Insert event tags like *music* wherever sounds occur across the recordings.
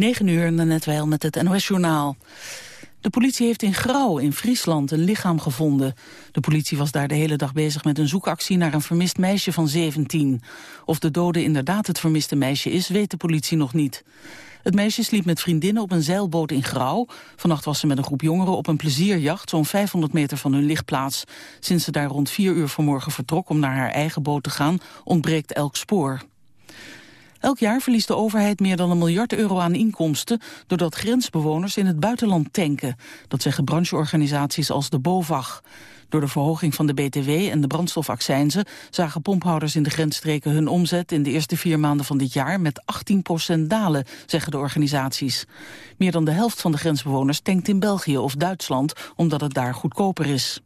9 uur, net wel met het NOS-journaal. De politie heeft in Grauw in Friesland een lichaam gevonden. De politie was daar de hele dag bezig met een zoekactie naar een vermist meisje van 17. Of de dode inderdaad het vermiste meisje is, weet de politie nog niet. Het meisje sliep met vriendinnen op een zeilboot in Grauw. Vannacht was ze met een groep jongeren op een plezierjacht... zo'n 500 meter van hun lichtplaats. Sinds ze daar rond 4 uur vanmorgen vertrok om naar haar eigen boot te gaan... ontbreekt elk spoor. Elk jaar verliest de overheid meer dan een miljard euro aan inkomsten... doordat grensbewoners in het buitenland tanken. Dat zeggen brancheorganisaties als de BOVAG. Door de verhoging van de BTW en de brandstofaccijnzen... zagen pomphouders in de grensstreken hun omzet in de eerste vier maanden van dit jaar met 18% dalen, zeggen de organisaties. Meer dan de helft van de grensbewoners tankt in België of Duitsland, omdat het daar goedkoper is.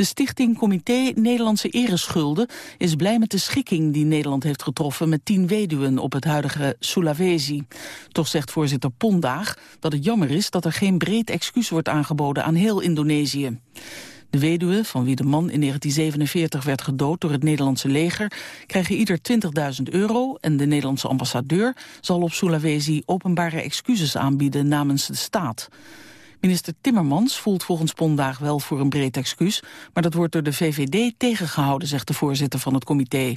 De stichting Comité Nederlandse Ereschulden is blij met de schikking die Nederland heeft getroffen met tien weduwen op het huidige Sulawesi. Toch zegt voorzitter Pondaag dat het jammer is dat er geen breed excuus wordt aangeboden aan heel Indonesië. De weduwen, van wie de man in 1947 werd gedood door het Nederlandse leger, krijgen ieder 20.000 euro en de Nederlandse ambassadeur zal op Sulawesi openbare excuses aanbieden namens de staat. Minister Timmermans voelt volgens Pondaag wel voor een breed excuus, maar dat wordt door de VVD tegengehouden, zegt de voorzitter van het comité.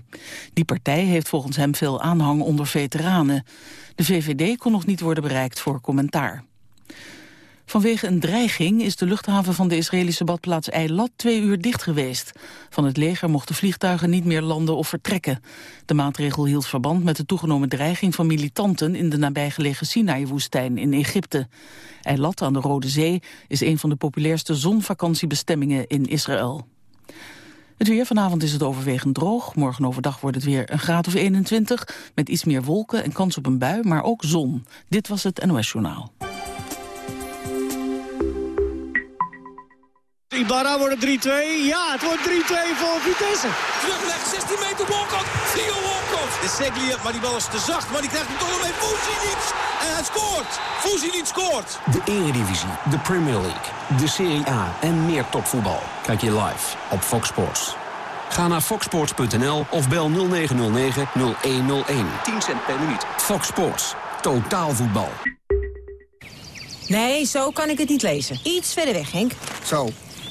Die partij heeft volgens hem veel aanhang onder veteranen. De VVD kon nog niet worden bereikt voor commentaar. Vanwege een dreiging is de luchthaven van de Israëlische badplaats Eilat twee uur dicht geweest. Van het leger mochten vliegtuigen niet meer landen of vertrekken. De maatregel hield verband met de toegenomen dreiging van militanten in de nabijgelegen Sinai-woestijn in Egypte. Eilat aan de Rode Zee is een van de populairste zonvakantiebestemmingen in Israël. Het weer vanavond is het overwegend droog. Morgen overdag wordt het weer een graad of 21... met iets meer wolken en kans op een bui, maar ook zon. Dit was het NOS Journaal. Ibarra wordt het 3-2. Ja, het wordt 3-2 voor Vitesse. Terugleg, 16 meter, Walcott. Theo Walcott. De Seglia, maar die bal is te zacht. Maar die krijgt hem toch nog mee. Fusinic. En hij scoort. Fusinic scoort. De Eredivisie, de Premier League, de Serie A en meer topvoetbal. Kijk je live op Fox Sports. Ga naar foxsports.nl of bel 0909-0101. 10 cent per minuut. Fox Sports. Totaal voetbal. Nee, zo kan ik het niet lezen. Iets verder weg, Henk. Zo.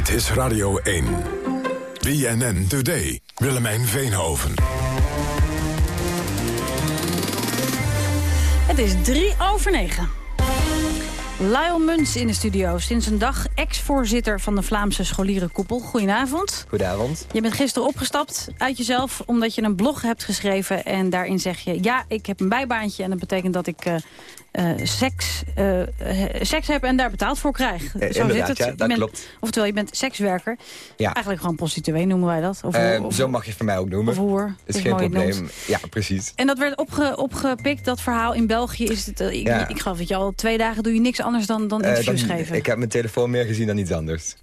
Dit is Radio 1. BNN Today. Willemijn Veenhoven. Het is drie over negen. Lyle Muns in de studio. Sinds een dag ex-voorzitter van de Vlaamse scholierenkoepel. Goedenavond. Goedenavond. Je bent gisteren opgestapt uit jezelf omdat je een blog hebt geschreven. En daarin zeg je, ja, ik heb een bijbaantje. En dat betekent dat ik uh, uh, seks, uh, seks heb en daar betaald voor krijg. Eh, Zo zit het. Ja, dat bent, klopt. Oftewel, je bent sekswerker. Ja. Eigenlijk gewoon prostituee noemen wij dat. Of, Uh, of, zo mag je het voor mij ook noemen. Of hoer. is is geen probleem. Ja, precies. En dat werd opge, opgepikt, dat verhaal in België. Is het, ik, Ja. ik geloof dat je al twee dagen doe je niks anders dan, dan Eh, interviews dan- geven. Ik heb mijn telefoon meer gezien dan iets anders.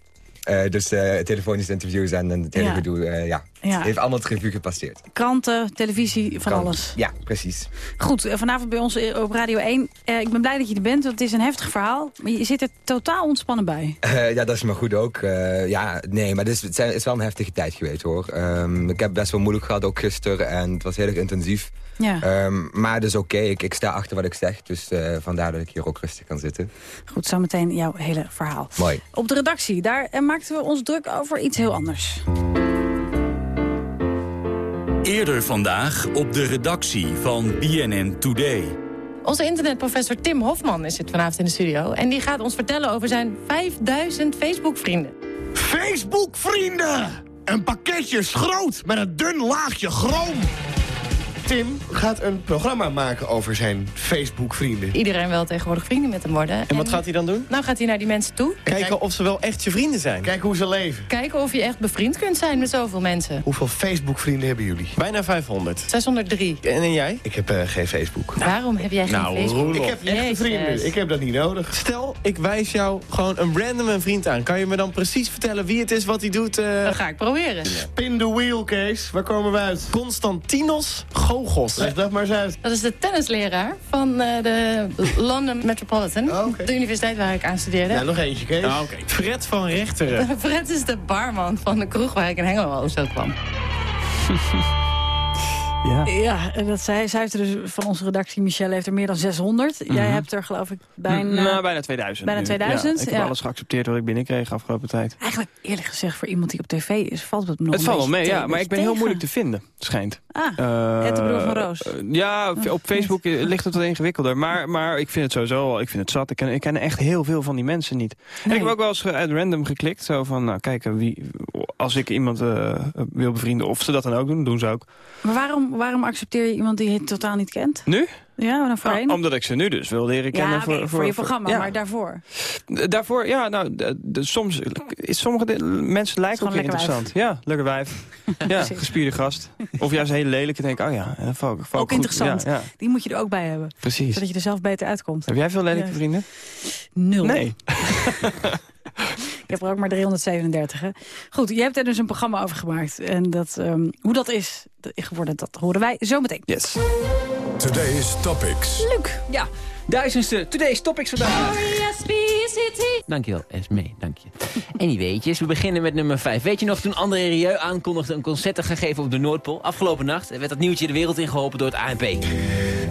Eh, dus eh telefonische interviews en, en het hele gedoe, eh, ja. Ja. Het heeft allemaal het revue gepasseerd. Kranten, televisie, van alles. Ja, precies. Goed, eh, vanavond bij ons eh, op Radio 1. Eh, ik ben blij dat je er bent, want het is een heftig verhaal. Maar je zit er totaal ontspannen bij. Ja, dat is maar goed ook. Ja, nee, maar het is, het is wel een heftige tijd geweest, hoor. Ehm, ik heb best wel moeilijk gehad, ook gisteren. En het was heel erg intensief. Ja. Ehm, maar is oké. Ik, ik sta achter wat ik zeg. Dus vandaar dat ik hier ook rustig kan zitten. Goed, zometeen jouw hele verhaal. Mooi. Op de redactie, daar maakten we ons druk over iets heel anders. Eerder vandaag op de redactie van BNN Today. Onze internetprofessor Tim Hofman is het vanavond in de studio. En die gaat ons vertellen over zijn 5000 Facebook-vrienden. Facebook-vrienden! Een pakketje schroot met een dun laagje chroom. Tim gaat een programma maken over zijn Facebook-vrienden. Iedereen wil tegenwoordig vrienden met hem worden. En wat gaat hij dan doen? Nou gaat hij naar die mensen toe. Kijken of ze wel echt je vrienden zijn. Kijken hoe ze leven. Kijken of je echt bevriend kunt zijn met zoveel mensen. Hoeveel Facebook-vrienden hebben jullie? Bijna 500. 603. En, en jij? Ik heb eh, geen Facebook. Waarom heb jij geen nou, Facebook? Roelof. Ik heb echte Jezus. vrienden. Ik heb dat niet nodig. Stel, ik wijs jou gewoon een random een vriend aan. Kan je me dan precies vertellen wie het is, wat hij doet? eh? Dat ga ik proberen. Spin the wheel, Kees. Waar komen we uit? Constantinos Gogos. Leg dat maar eens uit. Dat is de tennisleraar van eh, de London Metropolitan. De universiteit waar ik aan studeerde. Ja, nog eentje, Kees. Ah, Fred van Rechteren. *laughs* Fred is de barman van de kroeg waar ik in Hengelo zo kwam. *laughs* Ja, ja en dat zij, zij heeft er dus van onze redactie, Michelle, heeft er meer dan 600. Jij Mhm. hebt er geloof ik bijna... Nou, bijna 2000. Bijna nu. 2000, Ja, ik heb ja. alles geaccepteerd wat ik binnenkreeg afgelopen tijd. Eigenlijk eerlijk gezegd, voor iemand die op tv is, valt het me nog Het valt wel mee, ja. Maar ik ben heel moeilijk te vinden, schijnt. Ah, Eh, het de broer van Roos. eh, ja, op- op Facebook eh, ligt het wat ingewikkelder. Maar, maar ik vind het sowieso wel, ik vind het zat. Ik ken, ik ken echt heel veel van die mensen niet. En ik heb ook wel eens uit random geklikt. Zo van, nou kijken, wie, als ik iemand eh, wil bevrienden, of ze dat dan ook doen, doen ze ook. Maar waarom, waarom accepteer je iemand die je totaal niet kent? Nu? Ja, dan voorheen? Ah, omdat ik ze nu dus wil leren kennen. ja, oké, voor, je programma, ja. maar daarvoor. Daarvoor, ja, nou, soms, is sommige de- mensen lijken ook weer interessant. Ja, lekker wijf. *laughs* ja, gespierde gast. Of juist een hele lelijke, denk oh ja, dat valt, valt Ook goed. interessant. Ja, ja. Die moet je er ook bij hebben. Precies. Zodat je er zelf beter uitkomt. Heb jij veel lelijke Ja. vrienden? Nul. Nee. *laughs* *laughs* Ik heb er ook maar 337. Hè. Goed, je hebt er dus een programma over gemaakt. En dat, ehm, hoe dat is dat- geworden, dat horen wij zo meteen. Yes. Today's Topics. Luc. Ja, duizendste Today's Topics vandaag. Dankjewel, Esme, dank je. Anyways, we beginnen met nummer 5. Weet je nog, toen André Rieu aankondigde een concert te gaan geven op de Noordpool... afgelopen nacht werd dat nieuwtje de wereld ingeholpen door het ANP.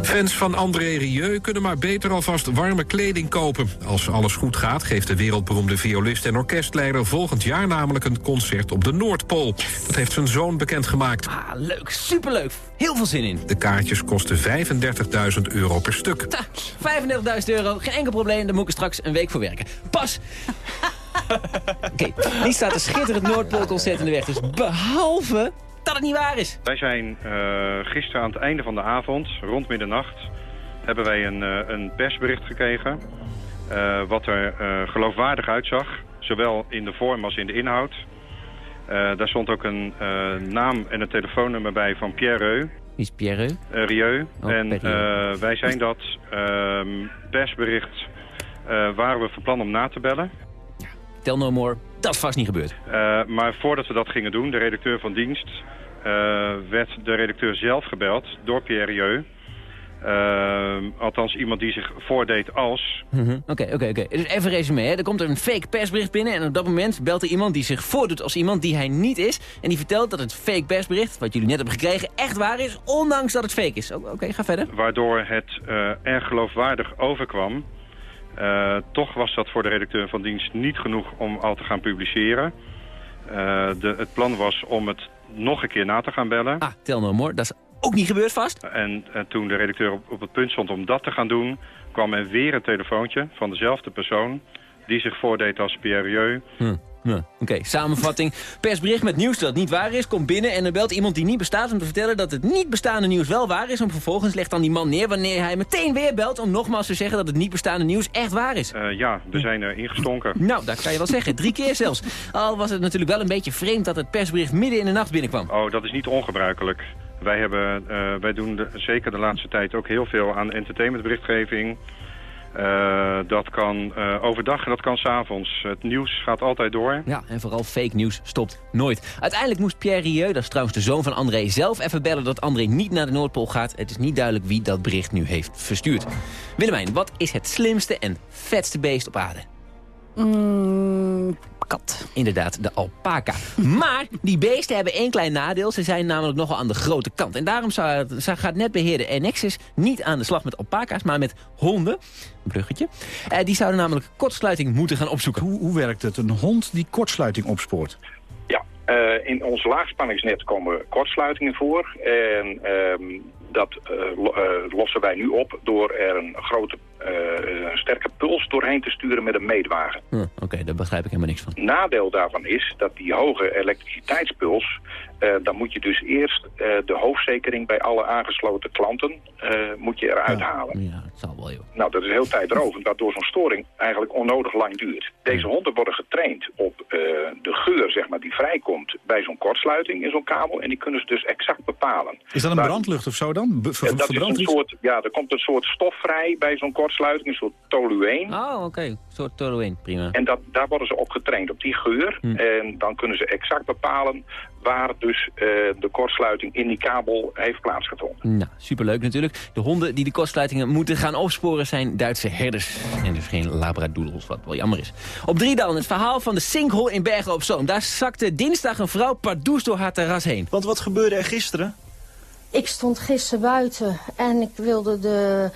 Fans van André Rieu kunnen maar beter alvast warme kleding kopen. Als alles goed gaat, geeft de wereldberoemde violist en orkestleider... volgend jaar namelijk een concert op de Noordpool. Dat heeft zijn zoon bekendgemaakt. Ah, leuk, superleuk. Heel veel zin in. De kaartjes kosten 35.000 euro per stuk. 35.000 euro, geen enkel probleem, daar moet ik er straks een week voor werken. Pas! *laughs* Oké, die staat een schitterend Noordpoolconcert in de weg. Dus behalve dat het niet waar is. Wij zijn eh, gisteren aan het einde van de avond, rond middernacht, hebben wij een, eh, een persbericht gekregen. eh, wat er geloofwaardig uitzag, zowel in de vorm als in de inhoud. Daar stond ook een naam en een telefoonnummer bij van Pierre Reu. Wie is Pierre Reu? Rieu. Oh, en wij zijn dat ehm, persbericht waren we van plan om na te bellen. Tell no more, dat is vast niet gebeurd. Eh, maar voordat we dat gingen doen, de redacteur van dienst, eh, werd de redacteur zelf gebeld door Pierre Rieu. Eh, althans iemand die zich voordeed als... Mhm. Oké, oké, oké. Dus even resume, hè. Er komt er een fake persbericht binnen en op dat moment belt er iemand die zich voordoet als iemand die hij niet is. En die vertelt dat het fake persbericht, wat jullie net hebben gekregen, echt waar is, ondanks dat het fake is. Oké, ga verder. waardoor het eh, erg geloofwaardig overkwam. Eh, toch was dat voor de redacteur van dienst niet genoeg om al te gaan publiceren. Eh, de, het plan was om het nog een keer na te gaan bellen. Ah, tel no more, dat is ook niet gebeurd vast. En eh, toen de redacteur op, op het punt stond om dat te gaan doen... kwam er weer een telefoontje van dezelfde persoon... die zich voordeed als Pierre Rieu. Hm. Oké, samenvatting. Persbericht met nieuws dat niet waar is, komt binnen en er belt iemand die niet bestaat om te vertellen dat het niet bestaande nieuws wel waar is. Om vervolgens legt dan die man neer wanneer hij meteen weer belt om nogmaals te zeggen dat het niet bestaande nieuws echt waar is. Eh, ja, we zijn er ingestonken. Nou, dat kan je wel zeggen. Drie keer zelfs. Al was het natuurlijk wel een beetje vreemd dat het persbericht midden in de nacht binnenkwam. Oh, dat is niet ongebruikelijk. Wij, hebben, eh, wij doen de- zeker de laatste tijd ook heel veel aan entertainmentberichtgeving. Eh, dat kan eh, overdag en dat kan s'avonds. Het nieuws gaat altijd door. Ja, en vooral fake nieuws stopt nooit. Uiteindelijk moest Pierre Rieu, dat is trouwens de zoon van André, zelf even bellen dat André niet naar de Noordpool gaat. Het is niet duidelijk wie dat bericht nu heeft verstuurd. Willemijn, wat is het slimste en vetste beest op aarde? Mm, kat. Inderdaad, de alpaca. *laughs* Maar die beesten hebben één klein nadeel. Ze zijn namelijk nogal aan de grote kant. En daarom zou het, zou- gaat netbeheerder Enexis niet aan de slag met alpaca's, maar met honden. Een bruggetje. Eh, die zouden namelijk kortsluiting moeten gaan opzoeken. Hoe, hoe werkt het? Een hond die kortsluiting opspoort? Ja, eh, in ons laagspanningsnet komen kortsluitingen voor. En ehm, dat eh, lo- lossen wij nu op door er een grote een sterke puls doorheen te sturen met een meetwagen. Hm, Oké, daar begrijp ik helemaal niks van. Nadeel daarvan is dat die hoge elektriciteitspuls, eh, dan moet je dus eerst eh, de hoofdzekering bij alle aangesloten klanten eh, moet je eruit halen. Ja, dat zal wel, joh. Nou, dat is heel tijdrovend, waardoor zo'n storing eigenlijk onnodig lang duurt. Deze honden worden getraind op eh, de geur, zeg maar, die vrijkomt bij zo'n kortsluiting in zo'n kabel. En die kunnen ze dus exact bepalen. Is dat een brandlucht of zo dan? Be- ver- Ja, dat is een soort, ja, er komt een soort stof vrij bij zo'n kortsluiting, een soort tolueen. Oh, oké. Een soort tolueen, prima. En dat, daar worden ze op getraind, op die geur. Hm. En dan kunnen ze exact bepalen waar dus eh, de kortsluiting in die kabel heeft plaatsgevonden. Nou, superleuk natuurlijk. De honden die de kortsluitingen moeten gaan opsporen zijn Duitse herders. En dus geen labradoodles, wat wel jammer is. Op drie dan het verhaal van de sinkhole in Bergen op Zoom. Daar zakte dinsdag een vrouw pardoes door haar terras heen. Want wat gebeurde er gisteren? Ik stond gisteren buiten en ik wilde de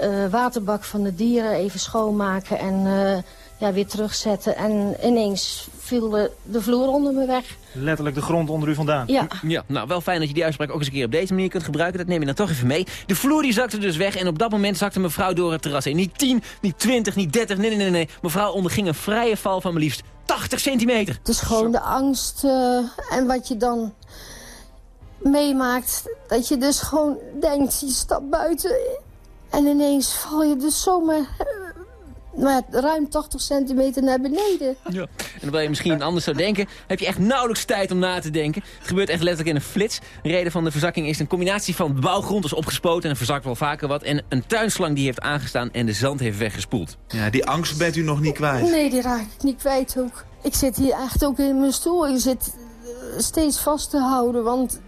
eh, waterbak van de dieren even schoonmaken en eh, ja, weer terugzetten. En ineens viel de, de vloer onder me weg. Letterlijk de grond onder u vandaan. Ja. Ja, nou wel fijn dat je die uitspraak ook eens een keer op deze manier kunt gebruiken. Dat neem je dan toch even mee. De vloer die zakte dus weg en op dat moment zakte mevrouw door het terras heen. Niet 10, niet 20, niet 30, nee, nee, nee, nee. Mevrouw onderging een vrije val van maar liefst 80 centimeter. Het is gewoon de angst eh, en wat je dan meemaakt. Dat je dus gewoon denkt, je stapt buiten en ineens val je dus zomaar eh, maar ruim 80 centimeter naar beneden. Ja. En terwijl je misschien anders zou denken, heb je echt nauwelijks tijd om na te denken. Het gebeurt echt letterlijk in een flits. De reden van de verzakking is een combinatie van bouwgrond is opgespoten en er verzakt wel vaker wat. En een tuinslang die heeft aangestaan en de zand heeft weggespoeld. Ja, die angst bent u nog niet kwijt. Nee, die raak ik niet kwijt ook. Ik zit hier echt ook in mijn stoel. Ik zit eh, steeds vast te houden, want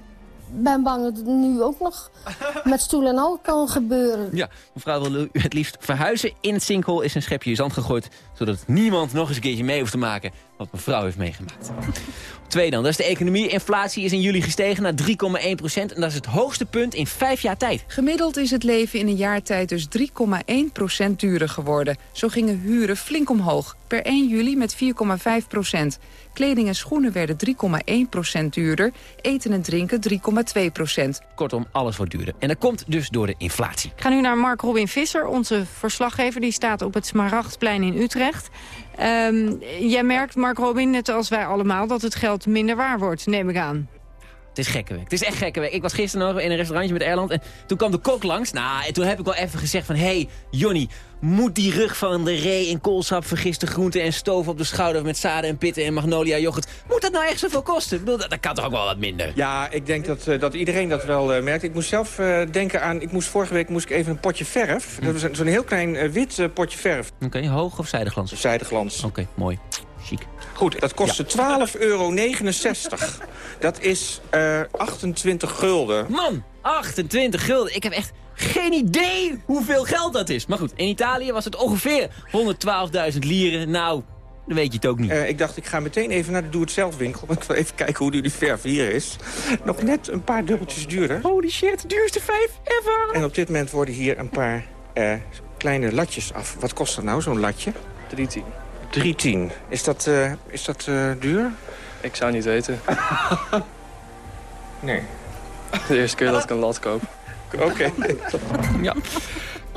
ben bang dat het nu ook nog *laughs* met stoel en al kan gebeuren. Ja, mevrouw wil u het liefst verhuizen. In het sinkhole is een schepje zand gegooid, zodat niemand nog eens een keertje mee hoeft te maken wat mevrouw heeft meegemaakt. Twee dan, dat is de economie. Inflatie is in juli gestegen naar 3,1 procent. En dat is het hoogste punt in vijf jaar tijd. Gemiddeld is het leven in een jaar tijd dus 3,1% duurder geworden. Zo gingen huren flink omhoog. Per 1 juli met 4,5 procent. Kleding en schoenen werden 3,1% duurder. Eten en drinken 3,2 procent. Kortom, alles wordt duurder. En dat komt dus door de inflatie. Ik ga nu naar Mark Robin Visser, onze verslaggever. Die staat op het Smaragdplein in Utrecht. Ehm, jij merkt, Mark Robin, net als wij allemaal... dat het geld minder waar wordt, neem ik aan. Het is gekke werk. Het is echt gekke werk. Ik was gisteren nog in een restaurantje met Erland. En toen kwam de kok langs. Nou, en toen heb ik wel even gezegd van... Hé, hey, Jonny, moet die rug van de ree in koolsap, vergiste groenten en stoof op de schouder... met zaden en pitten en magnolia yoghurt... Moet dat nou echt zoveel kosten? Ik bedoel, dat, dat kan toch ook wel wat minder? Ja, ik denk dat, eh, dat iedereen dat wel eh, merkt. Ik moest zelf eh, denken aan... Ik moest, vorige week moest ik even een potje verf. Dat was een- zo'n heel klein wit potje verf. Oké, hoog of zijdeglans? Zijdeglans. Oké, mooi. Chic. Goed, dat kostte 12,69 euro. Dat is eh 28 gulden. Man, 28 gulden. Ik heb echt geen idee hoeveel geld dat is. Maar goed, in Italië was het ongeveer 112.000 lieren. Nou, dan weet je het ook niet. Eh, ik dacht, ik ga meteen even naar de doe-het-zelf winkel. Want ik wil even kijken hoe duur die verf hier is. Nog net een paar dubbeltjes duurder. Holy shit, duurste vijf ever. En op dit moment worden hier een paar eh, kleine latjes af. Wat kost dat nou, zo'n latje? 310. 310. Is dat, eh, is dat eh, duur? Ik zou niet weten. *laughs* Nee. De eerste keer dat ik een lat koop. Oké. *laughs* Ja.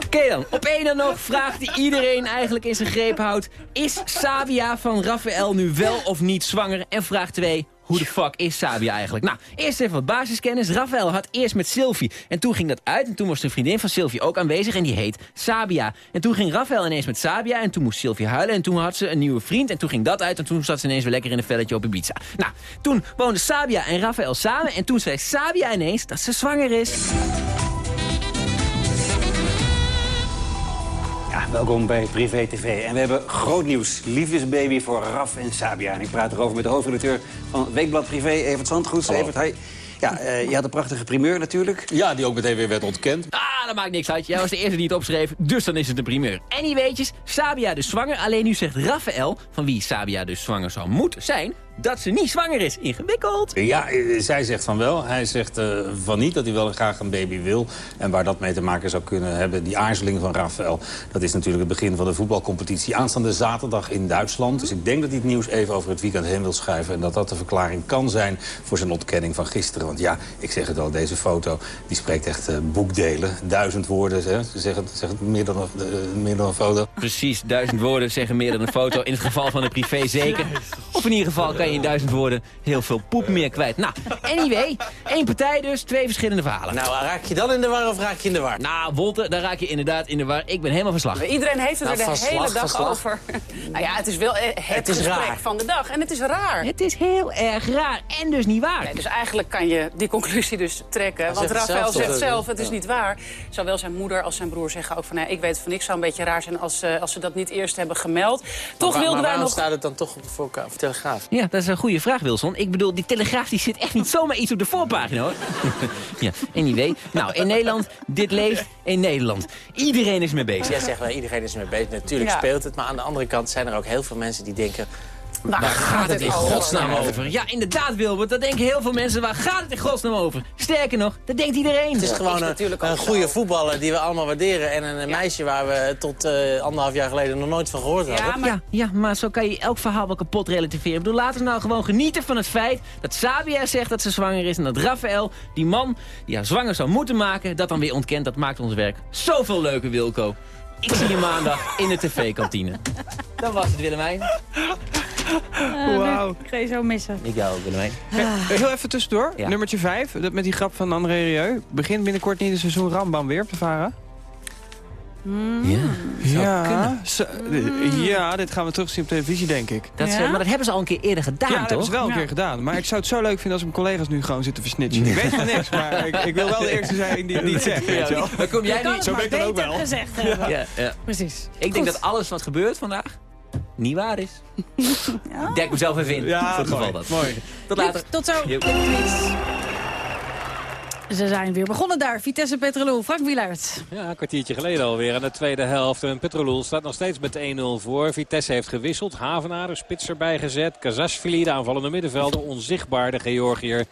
Oké dan, op één dan nog vraag die iedereen eigenlijk in zijn greep houdt. Is Sabia van Raphaël nu wel of niet zwanger? En vraag 2, hoe de fuck is Sabia eigenlijk? Nou, eerst even wat basiskennis. Raphaël had eerst met Sylvie. En toen ging dat uit. En toen was de vriendin van Sylvie ook aanwezig. En die heet Sabia. En toen ging Raphaël ineens met Sabia. En toen moest Sylvie huilen. En toen had ze een nieuwe vriend. En toen ging dat uit. En toen zat ze ineens weer lekker in een velletje op Ibiza. Nou, toen woonden Sabia en Raphaël samen. En toen zei Sabia ineens dat ze zwanger is. Ja, welkom bij Privé TV. En we hebben groot nieuws. Liefdesbaby voor Raf en Sabia. En ik praat erover met de hoofdredacteur van Weekblad Privé, Evert Zandgoed. Evert, hi. Ja, eh, je had een prachtige primeur natuurlijk. Ja, die ook meteen weer werd ontkend. Ah, dat maakt niks uit. Jij was de eerste die het opschreef, dus dan is het een primeur. En die weetjes, Sabia dus zwanger. Alleen nu zegt Raphaël, van wie Sabia dus zwanger zou moeten zijn... dat ze niet zwanger is. Ingewikkeld. Ja, eh, zij zegt van wel. Hij zegt eh, van niet dat hij wel graag een baby wil. En waar dat mee te maken zou kunnen hebben, die aarzeling van Rafael... dat is natuurlijk het begin van de voetbalcompetitie aanstaande zaterdag in Duitsland. Dus ik denk dat hij het nieuws even over het weekend heen wil schuiven... en dat dat de verklaring kan zijn voor zijn ontkenning van gisteren. Want ja, ik zeg het al, deze foto die spreekt echt eh, boekdelen. Duizend woorden, hè? Ze zeggen, zeggen meer, dan, een- meer dan een foto. Precies, duizend woorden zeggen meer dan een foto. In het geval van de privé zeker. Of in ieder geval kan je in duizend woorden heel veel poep meer kwijt. Nou, anyway, één partij dus, twee verschillende verhalen. Nou, raak je dan in de war of raak je in de war? Nou, Wolter, daar raak je inderdaad in de war. Ik ben helemaal verslag. Iedereen heeft het Nou, er de hele dag over. *laughs* nou ja, het is wel eh, het, Het is gesprek raar. van de dag. En het is raar. Het is heel erg raar en dus niet waar. Nee, dus eigenlijk kan je die conclusie dus trekken. Want Rafael zegt zelf, het is ja. niet waar. Zowel zijn moeder als zijn broer zeggen ook van... Nee, ik weet van niks, zou een beetje raar zijn als, eh, als ze dat niet eerst hebben gemeld. Toch maar, wilden maar wij nog... staat het dan toch op voor, voor Telegraaf? Ja, dat is een goede vraag, Wilson. Ik bedoel, die Telegraaf die zit echt niet zomaar iets op de voorpagina, hoor. *laughs* ja, anyway. Nou, in Nederland, dit leeft in Nederland. Iedereen is mee bezig. Jij zegt wel, iedereen is ermee bezig. Natuurlijk Ja. speelt het, maar aan de andere kant zijn er ook heel veel mensen die denken... Waar gaat het in godsnaam over? over? Ja, inderdaad, Wilbert. Dat denken heel veel mensen. Waar gaat het in godsnaam over? Sterker nog, dat denkt iedereen. Het is gewoon een, een goede voetballer die we allemaal waarderen. En een meisje waar we tot eh, anderhalf jaar geleden nog nooit van gehoord hadden. Ja, maar Ja, ja, maar zo kan je elk verhaal wel kapot relativeren. Ik bedoel, laten we nou gewoon genieten van het feit dat Sabia zegt dat ze zwanger is... en dat Rafael, die man die haar zwanger zou moeten maken, dat dan weer ontkent. Dat maakt ons werk zoveel leuker, Wilco. Ik zie je maandag in de tv-kantine. Dat was het, Willemijn. Wauw. Ik ga je zo missen. Ik jou ook, Willemijn. Eh, Heel even tussendoor. Ja. Nummertje 5, dat met die grap van André Rieu. Begint binnenkort niet het seizoen Rambam weer op te varen? Ja, Ja, zo- eh, ja, dit gaan we terugzien op televisie, denk ik. Dat ze, Ja? maar dat hebben ze al een keer eerder gedaan, ja, dat hebben toch? ze wel een Ja. keer gedaan. Maar ik zou het zo leuk vinden als mijn collega's nu gewoon zitten versnitchen. Ik weet van niks, maar ik, ik wil wel de eerste zijn die het niet *laughs* zegt, weet je wel. Dan kom jij het Zo ben ik dan ook beter wel. gezegd hebben. Ja, ja. Precies. Ik denk dat alles wat gebeurt vandaag niet waar is. *laughs* Ik dek mezelf even in, Ja, voor het geval mooi, dat. mooi. Tot later. Tot zo. Ze zijn weer begonnen daar. Vitesse Petrolul. Frank Wielaert. Ja, een kwartiertje geleden alweer aan de tweede helft. En Petrolul staat nog steeds met 1-0 voor. Vitesse heeft gewisseld. Havenaar, spits erbij gezet. Kazashvili, de aanvallende middenvelder. Onzichtbaar, de Georgiër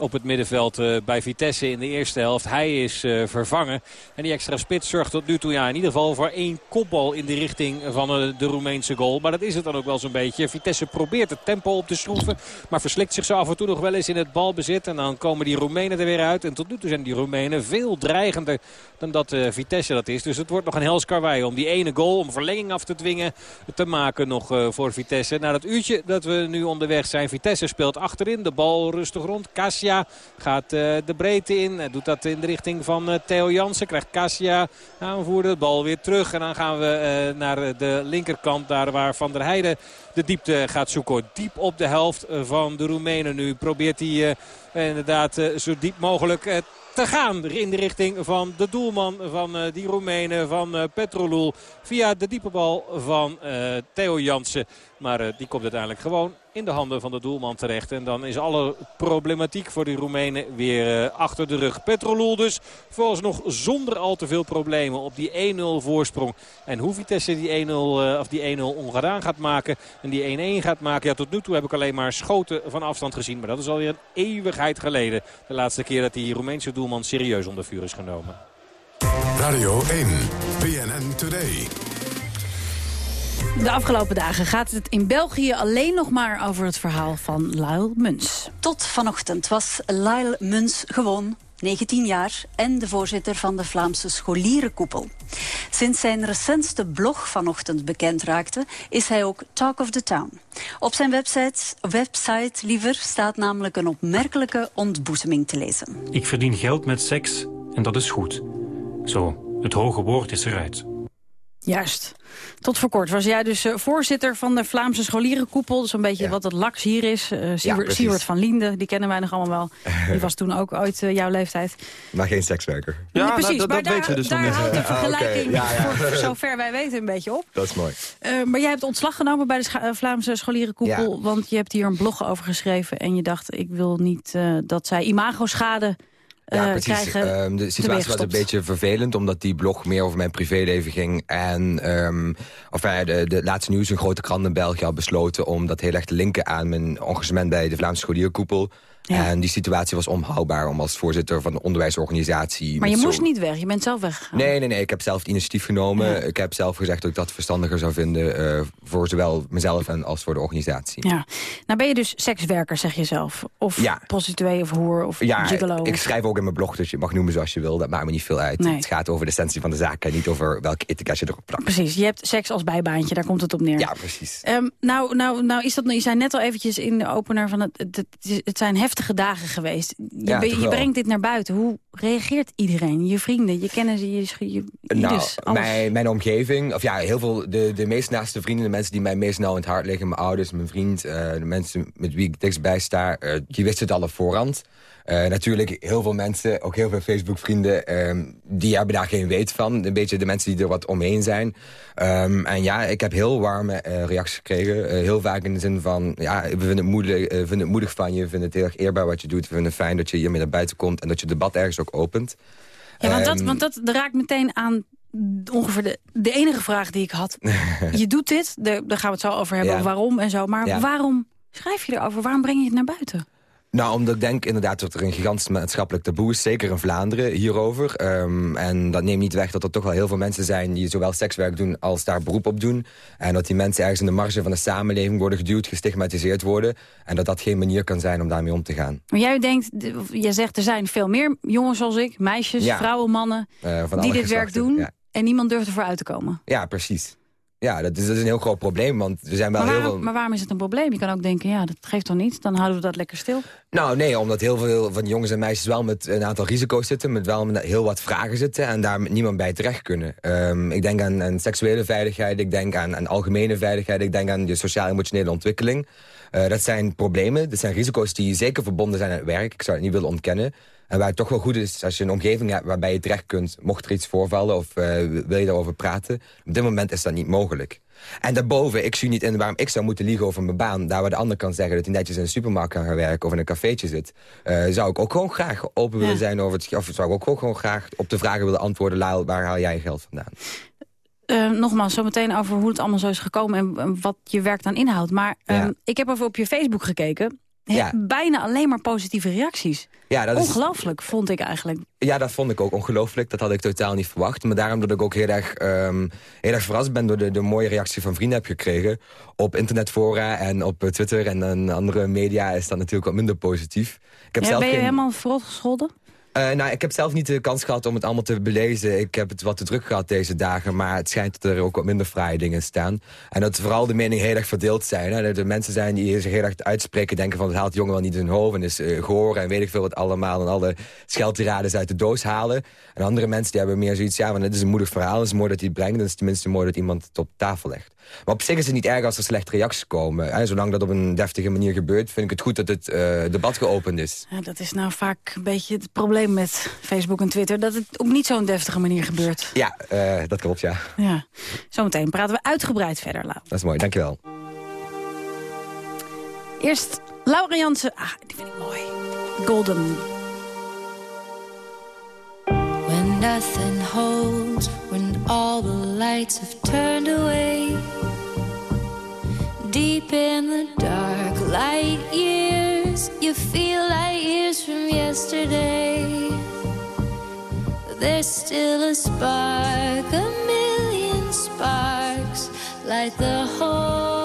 op het middenveld eh, bij Vitesse in de eerste helft. Hij is eh, vervangen. En die extra spits zorgt tot nu toe ja, in ieder geval voor één kopbal in de richting van eh, de Roemeense goal. Maar dat is het dan ook wel zo'n beetje. Vitesse probeert het tempo op te schroeven. Maar verslikt zich zo af en toe nog wel eens in het balbezit. En dan komen die Roemenen er weer uit. En tot nu toe zijn die Roemenen veel dreigender dan dat Vitesse dat is. Dus het wordt nog een hels karwei om die ene goal, om verlenging af te dwingen, te maken nog voor Vitesse. Na dat uurtje dat we nu onderweg zijn. Vitesse speelt achterin, de bal rustig rond. Cassia gaat eh, de breedte in. Doet dat in de richting van eh, Theo Jansen. Krijgt Cassia aanvoerder, de bal weer terug. En dan gaan we eh, naar de linkerkant, daar waar Van der Heijden de diepte gaat zoeken. Diep op de helft van de Roemenen nu. Probeert hij eh, inderdaad eh, zo diep mogelijk eh, te gaan in de richting van de doelman van die Roemenen van Petrolul. Via de diepe bal van Theo Jansen. Maar die komt uiteindelijk gewoon in de handen van de doelman terecht. En dan is alle problematiek voor die Roemenen weer achter de rug. Petrolul dus vooralsnog zonder al te veel problemen op die 1-0 voorsprong. En hoe Vitesse die 1-0 eh, of die 1-0 ongedaan gaat maken en die 1-1 gaat maken. Ja, tot nu toe heb ik alleen maar schoten van afstand gezien. Maar dat is alweer een eeuwigheid geleden. De laatste keer dat die Roemeense doelman serieus onder vuur is genomen. Radio 1, BNN Today. De afgelopen dagen gaat het in België alleen nog maar over het verhaal van Lyle Muns. Tot vanochtend was Lyle Muns gewoon 19 jaar en de voorzitter van de Vlaamse scholierenkoepel. Sinds zijn recentste blog vanochtend bekend raakte, is hij ook Talk of the Town. Op zijn website, website liever staat namelijk een opmerkelijke ontboezeming te lezen. Ik verdien geld met seks en dat is goed. Zo, het hoge woord is eruit. Juist. Tot voor kort was jij dus eh, voorzitter van de Vlaamse scholierenkoepel. Dus een beetje wat het laks hier is. Eh Siewert. Siewert van Linden, die kennen wij nog allemaal wel. Die was toen ook ooit eh, jouw leeftijd. Maar geen sekswerker. Ja, precies, maar daar, dus daar houdt de Ah, vergelijking Ja, ja. voor zover wij weten een beetje op. Dat is mooi. Eh, maar jij hebt ontslag genomen bij de Scha- Vlaamse scholierenkoepel. Want je hebt hier een blog over geschreven. En je dacht, ik wil niet eh, dat zij imagoschade Ja, eh, precies. krijgen Ehm, de situatie was een beetje vervelend, omdat die blog meer over mijn privéleven ging. En ehm of, eh, de, de laatste nieuws, een grote krant in België, had besloten om dat heel erg te linken aan mijn engagement bij de Vlaamse scholierkoepel. En die situatie was onhoudbaar om als voorzitter van de onderwijsorganisatie... Maar je moest niet weg, je bent zelf weggegaan. Nee, nee, nee. Ik heb zelf het initiatief genomen. Ik heb zelf gezegd dat ik dat verstandiger zou vinden... eh, voor zowel mezelf en als voor de organisatie. Ja. Nou ben je dus sekswerker, zeg je zelf. Of Ja. prostituee of hoer of Ja, gigolo. ik schrijf ook in mijn blog, dus je mag noemen zoals je wil. Dat maakt me niet veel uit. Nee. Het gaat over de essentie van de zaak en niet over welke etiket je erop plakt. Precies, je hebt seks als bijbaantje, daar komt het op neer. Ja, precies. Ehm, nou, nou, nou is dat, je zei net al eventjes in de opener van het, het, het, het zijn heftige dagen geweest. Je, Ja, brengt dit naar buiten. Hoe reageert iedereen? Je vrienden, je kennen ze, je, je Nou, ieders, mijn, mijn omgeving, of ja, heel veel, de, de meest naaste vrienden, de mensen die mij meest nauw in het hart liggen, mijn ouders, mijn vriend, eh, de mensen met wie ik dichtstbij sta, eh, die wisten het al op voorhand. Eh, natuurlijk heel veel mensen, ook heel veel Facebook-vrienden, ehm, die hebben daar geen weet van. Een beetje de mensen die er wat omheen zijn. Ehm, en ja, ik heb heel warme eh, reacties gekregen. Eh, heel vaak in de zin van, ja, we vinden het, moedig, vinden het moedig van je. We vinden het heel erg eerbaar wat je doet. We vinden het fijn dat je hiermee naar buiten komt en dat je het debat ergens ook opent. Ja, want dat, Ehm, want dat raakt meteen aan ongeveer de, de enige vraag die ik had. *laughs* je doet dit, daar gaan we het zo over hebben, Ja. waarom en zo. Maar Ja. waarom schrijf je erover? Waarom breng je het naar buiten? Nou, omdat ik denk inderdaad dat er een gigantisch maatschappelijk taboe is, zeker in Vlaanderen, hierover. Ehm, en dat neemt niet weg dat er toch wel heel veel mensen zijn die zowel sekswerk doen als daar beroep op doen. En dat die mensen ergens in de marge van de samenleving worden geduwd, gestigmatiseerd worden. En dat dat geen manier kan zijn om daarmee om te gaan. Maar jij denkt, jij zegt er zijn veel meer jongens zoals ik, meisjes, Ja. vrouwen, mannen, Eh, die dit werk doen. Ja. En niemand durft ervoor uit te komen. ja, precies. Ja, dat is, dat is een heel groot probleem, want er zijn wel Maar heel waarom, veel... maar waarom is het een probleem? Je kan ook denken, ja, dat geeft toch niet? Dan houden we dat lekker stil. Nou, nee, omdat heel veel van die jongens en meisjes wel met een aantal risico's zitten... met wel met heel wat vragen zitten en daar met niemand bij terecht kunnen. Ehm, ik denk aan, aan seksuele veiligheid, ik denk aan, aan algemene veiligheid... ik denk aan je sociaal-emotionele ontwikkeling. Eh, dat zijn problemen, dat zijn risico's die zeker verbonden zijn aan het werk. Ik zou het niet willen ontkennen. En waar het toch wel goed is als je een omgeving hebt waarbij je terecht kunt... mocht er iets voorvallen of eh, wil je daarover praten. Op dit moment is dat niet mogelijk. En daarboven, ik zie niet in waarom ik zou moeten liegen over mijn baan. Daar waar de ander kan zeggen dat hij netjes in een supermarkt kan gaan werken... of in een cafeetje zit. eh, zou ik ook gewoon graag open willen zijn over het... of zou ik ook gewoon graag op de vragen willen antwoorden... Laal, waar haal jij je geld vandaan? Eh, nogmaals, zometeen over hoe het allemaal zo is gekomen... en, wat je werk dan inhoudt. Maar ehm, Ja. ik heb even op je Facebook gekeken. Ja. Bijna alleen maar positieve reacties. Ja, dat is, Ongelooflijk, vond ik eigenlijk. Ja, dat vond ik ook ongelooflijk. Dat had ik totaal niet verwacht. Maar daarom dat ik ook heel erg, ehm, heel erg verrast ben... door de, de mooie reactie van vrienden heb gekregen. Op internetfora en op eh, Twitter en, en andere media is dat natuurlijk wat minder positief. Ik heb Ja, zelf ben je geen- helemaal verrot gescholden? Eh, nou, ik heb zelf niet de kans gehad om het allemaal te belezen. Ik heb het wat te druk gehad deze dagen. Maar het schijnt dat er ook wat minder fraaie dingen staan. En dat vooral de meningen heel erg verdeeld zijn. Hè. Dat er mensen zijn die zich heel erg uitspreken. Denken van het haalt jongen wel niet in hun hoofd. En is uh, goor en weet ik veel wat allemaal. En alle scheldtirades uit de doos halen. En andere mensen die hebben meer zoiets. Ja, want het is een moedig verhaal. Het is mooi dat hij het brengt. En het is tenminste mooi dat iemand het op tafel legt. Maar op zich is het niet erg als er slechte reacties komen. Hè. Zolang dat op een deftige manier gebeurt. Vind ik het goed dat het uh, debat geopend is. Ja, dat is nou vaak een beetje het probleem met Facebook en Twitter. Dat het op niet zo'n deftige manier gebeurt. Ja, uh, dat klopt, ja. ja. Zometeen praten we uitgebreid verder, Lau. Dat is mooi, dankjewel. Eerst Laura Jansen. Ah, die vind ik mooi. Golden. When nothing holds, all the lights have turned away. Deep in the dark, light years, you feel light years from yesterday. There's still a spark, a million sparks, light the whole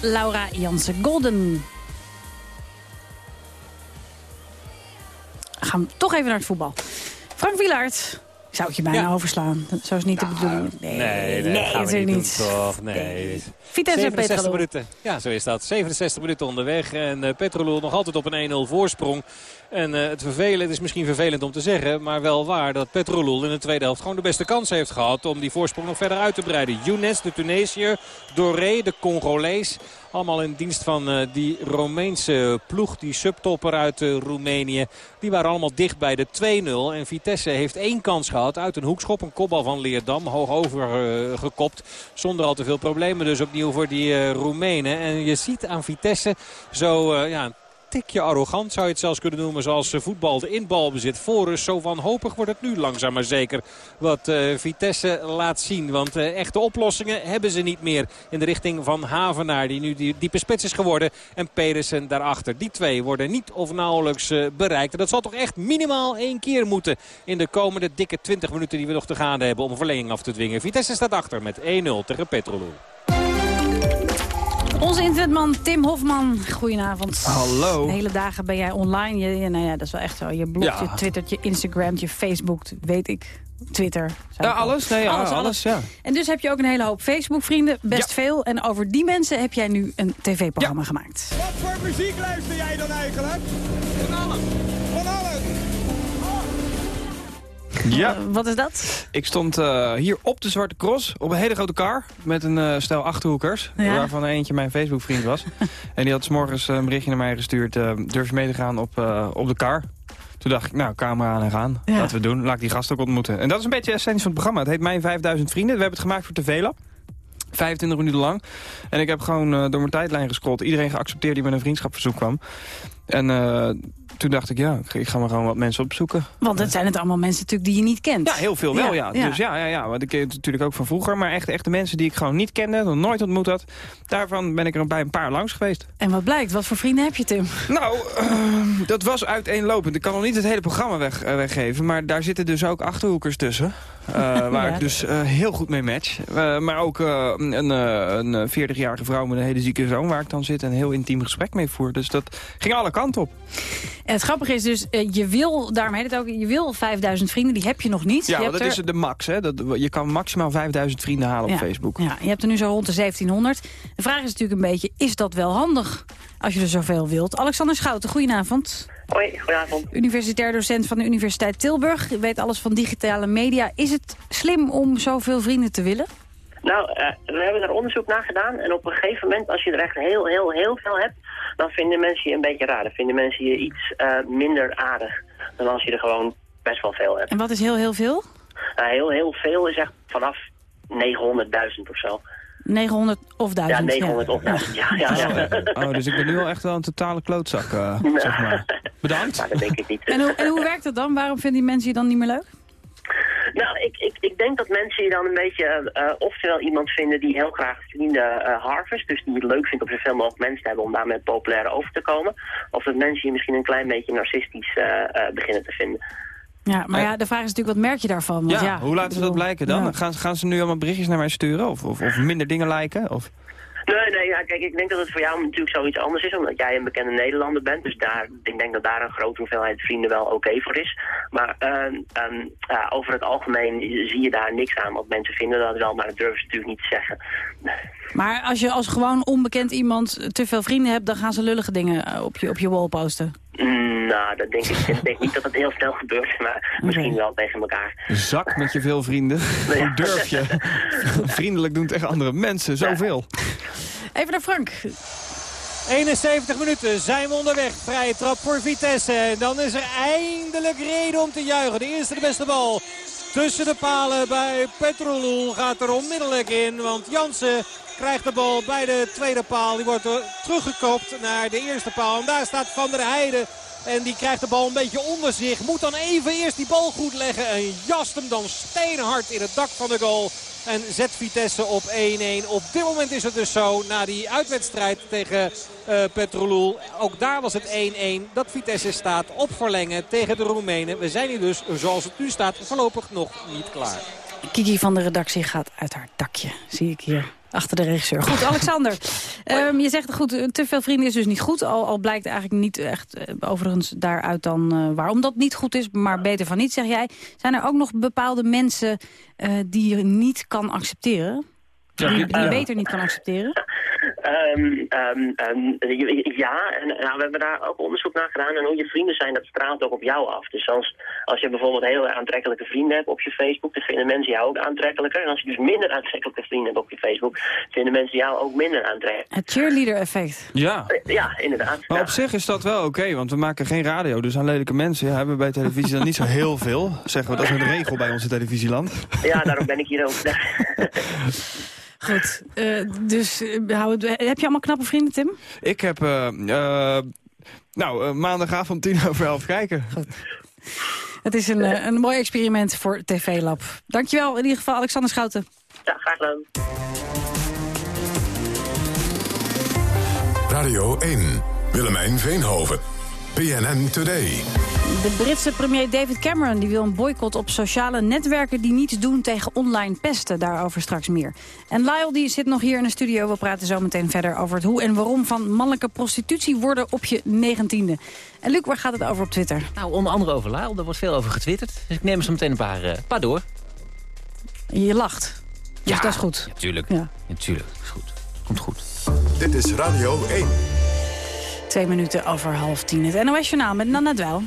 Laura Jansen Golden. Gaan we toch even naar het voetbal. Frank Wielaert. Ik zou het je bijna overslaan. Zo is niet de bedoeling. Nee, Nee, nee, dat gaan we natuurlijk niet doen, toch? Nee. Vitesse 67 Petrolul. minuten. Ja, zo is dat. 67 minuten onderweg. En eh Petrolul nog altijd op een 1-0 voorsprong. En eh, het vervelen, het is misschien vervelend om te zeggen... maar wel waar dat Petrolul in de tweede helft gewoon de beste kans heeft gehad... om die voorsprong nog verder uit te breiden. Younes, de Tunesiër. Doré, de Congolees. Allemaal in dienst van eh, die Romeinse ploeg, die subtopper uit Roemenië. Die waren allemaal dicht bij de 2-0. En Vitesse heeft één kans gehad uit een hoekschop. Een kopbal van Leerdam, hoog overgekopt. zonder al te veel problemen dus voor die eh, Roemenen. En je ziet aan Vitesse zo... eh, ja, tikje arrogant zou je het zelfs kunnen noemen. Zoals eh, voetbal in balbezit. Forus zo wanhopig wordt het nu langzaam maar zeker. Wat Vitesse laat zien. Want echte oplossingen hebben ze niet meer. In de richting van Havenaar. Die nu die diepe spits is geworden. En Pedersen daarachter. Die twee worden niet of nauwelijks bereikt. En dat zal toch echt minimaal één keer moeten. In de komende dikke 20 minuten die we nog te gaan hebben. Om een verlenging af te dwingen. Vitesse staat achter met 1-0 tegen Petrolul. Onze internetman Tim Hofman, goedenavond. Hallo. De hele dagen ben jij online. Je, je- nou ja, dat is wel echt zo. Je blogt, Ja. je twittert, je instagramt, je facebookt, weet ik. Twitter. Ja, alles. Nee, ja, alles, ja. En dus heb je ook een hele hoop Facebook-vrienden, best veel. En over die mensen heb jij nu een tv-programma gemaakt. Wat voor muziek luister jij dan eigenlijk? Van alles. Van alles. Ja. wat is dat? Ik stond eh, hier op de Zwarte Cross op een hele grote car met een eh, stel achterhoekers. Ja. Waarvan eentje mijn Facebook-vriend was. *laughs* en die had 's morgens een berichtje naar mij gestuurd. eh, durf je mee te gaan op, eh, op de car? Toen dacht ik, nou, camera aan en gaan. Ja. Laten we doen. Laat ik die gast ook ontmoeten. En dat is een beetje de essentie van het programma. Het heet Mijn 5000 Vrienden. We hebben het gemaakt voor TV-lab. 25 minuten lang. En ik heb gewoon eh, door mijn tijdlijn gescrollt. Iedereen geaccepteerd die met een vriendschapverzoek kwam. En eh, toen dacht ik, ja, ik ga- maar gewoon wat mensen opzoeken. Want het zijn het allemaal mensen natuurlijk die je niet kent. Ja, heel veel wel, ja. Dus ja, ja, ja. Want ik ken het natuurlijk ook van vroeger. Maar echt, echt de mensen die ik gewoon niet kende, nog nooit ontmoet had. Daarvan ben ik er bij een paar langs geweest. En wat blijkt? Wat voor vrienden heb je, Tim? Nou, ehm, dat was uiteenlopend. Ik kan nog niet het hele programma weg, eh, weggeven. Maar daar zitten dus ook achterhoekers tussen. Eh, waar ik dus eh, heel goed mee match. Eh, maar ook een, een eh, 40-jarige vrouw met een hele zieke zoon waar ik dan zit. En een heel intiem gesprek mee voer. Dus dat ging alle kanten op. En het grappige is dus, je wil, daarom heet het ook, je wil 5000 vrienden, die heb je nog niet. Ja, je dat er- is de max. Hè? Dat, je kan maximaal 5000 vrienden halen op. Facebook. Ja, je hebt er nu zo rond de 1700. De vraag is natuurlijk een beetje, is dat wel handig als je er zoveel wilt? Alexander Schouten, goedenavond. Hoi, goedenavond. Universitair docent van de Universiteit Tilburg. Je weet alles van digitale media. Is het slim om zoveel vrienden te willen? Nou, eh, we hebben er onderzoek naar gedaan. En op een gegeven moment, als je er echt heel, heel, heel veel hebt... dan vinden mensen je een beetje raar. Dan vinden mensen je iets eh, minder aardig dan als je er gewoon best wel veel hebt. En wat is heel, heel veel? Nou, heel, heel veel is echt vanaf 900.000 of zo. 900 of 1000? Ja, 900 of 1000, ja. ja, ja. Oh, dus ik ben nu wel echt wel een totale klootzak, eh, zeg maar. Bedankt. Nou, dat denk ik niet. En hoe, en hoe werkt dat dan? Waarom vinden die mensen je dan niet meer leuk? Nou, ik, ik, ik denk dat mensen je dan een beetje, eh, oftewel iemand vinden die heel graag vrienden eh, harvest, dus die het leuk vindt om zoveel mogelijk mensen te hebben om daarmee populair over te komen. Of dat mensen je misschien een klein beetje narcistisch eh, eh, beginnen te vinden. Ja, maar ja, de vraag is natuurlijk, wat merk je daarvan? Want Ja, ja, hoe laten ze dat blijken dan? ja. Gaan, gaan ze nu allemaal berichtjes naar mij sturen? Of, of, of minder dingen liken? Of... Nee, nee, ja, kijk, ik denk dat het voor jou natuurlijk zoiets anders is, omdat jij een bekende Nederlander bent. Dus daar, ik denk dat daar een grote hoeveelheid vrienden wel oké voor is. Maar ehm, ehm, ja, over het algemeen zie je daar niks aan, want mensen vinden dat wel, maar dat durven ze natuurlijk niet te zeggen. Maar als je als gewoon onbekend iemand te veel vrienden hebt... dan gaan ze lullige dingen eh, op je, op je wall posten. Mm, nou, dat denk ik, ik denk niet dat het heel snel gebeurt, maar misschien wel tegen elkaar. Zak met je veel vrienden. *laughs* Hoe durf je *laughs* vriendelijk doen tegen andere mensen? Zoveel. Even naar Frank. 71 minuten zijn we onderweg. Vrije trap voor Vitesse. En dan is er eindelijk reden om te juichen. De eerste de beste bal. Tussen de palen bij Petrolul gaat er onmiddellijk in. Want Jansen krijgt de bal bij de tweede paal. Die wordt er teruggekopt naar de eerste paal. En daar staat Van der Heijden. En die krijgt de bal een beetje onder zich. Moet dan even eerst die bal goed leggen. En jast hem dan steenhard in het dak van de goal. En zet Vitesse op 1-1. Op dit moment is het dus zo, na die uitwedstrijd tegen eh Petrolul. Ook daar was het 1-1 dat Vitesse staat op verlengen tegen de Roemenen. We zijn hier dus, zoals het nu staat, voorlopig nog niet klaar. Kiki van de redactie gaat uit haar dakje, zie ik hier. Achter de regisseur. Goed, *laughs* Alexander. Ehm, je zegt goed, te veel vrienden is dus niet goed. Al, al blijkt eigenlijk niet echt eh, overigens daaruit dan uh, waarom dat niet goed is. Maar beter van niet, zeg jij. Zijn er ook nog bepaalde mensen uh, die je niet kan accepteren? Die, die je beter niet kan accepteren? Um, um, um, ja, en nou, we hebben daar ook onderzoek naar gedaan. En hoe je vrienden zijn, dat straalt ook op jou af. Dus als, als je bijvoorbeeld heel aantrekkelijke vrienden hebt op je Facebook... dan vinden mensen jou ook aantrekkelijker. En als je dus minder aantrekkelijke vrienden hebt op je Facebook... vinden mensen jou ook minder aantrekkelijk. Het cheerleader-effect. Ja. Ja, inderdaad. Maar ja. op zich is dat wel oké, want we maken geen radio. Dus aan lelijke mensen ja, hebben we bij televisie dan niet zo heel veel. Zeggen we, dat is een regel bij onze televisieland. Ja, daarom ben ik hier ook. *laughs* *laughs* Goed, uh, dus uh, hou het, heb je allemaal knappe vrienden, Tim? Ik heb, uh, nou, maandagavond tien over elf kijken. Goed. Het is een, een mooi experiment voor TV Lab. Dankjewel in ieder geval, Alexander Schouten. Ja, graag gedaan. Radio 1, Willemijn Veenhoven. PNN Today. De Britse premier David Cameron die wil een boycott op sociale netwerken... die niets doen tegen online pesten. Daarover straks meer. En Lyle die zit nog hier in de studio. We praten zo meteen verder over het hoe en waarom... van mannelijke prostitutie worden op je negentiende. En Luc, waar gaat het over op Twitter? Nou, onder andere over Lyle. Daar wordt veel over getwitterd. Dus ik neem er zo meteen een paar, uh, paar door. Je lacht. Dus ja, dat is goed. Ja, tuurlijk. Ja. ja, tuurlijk. Dat is goed. Komt goed. Dit is Radio 1. Twee minuten over half tien. Het NOS Journaal met Nanna wel.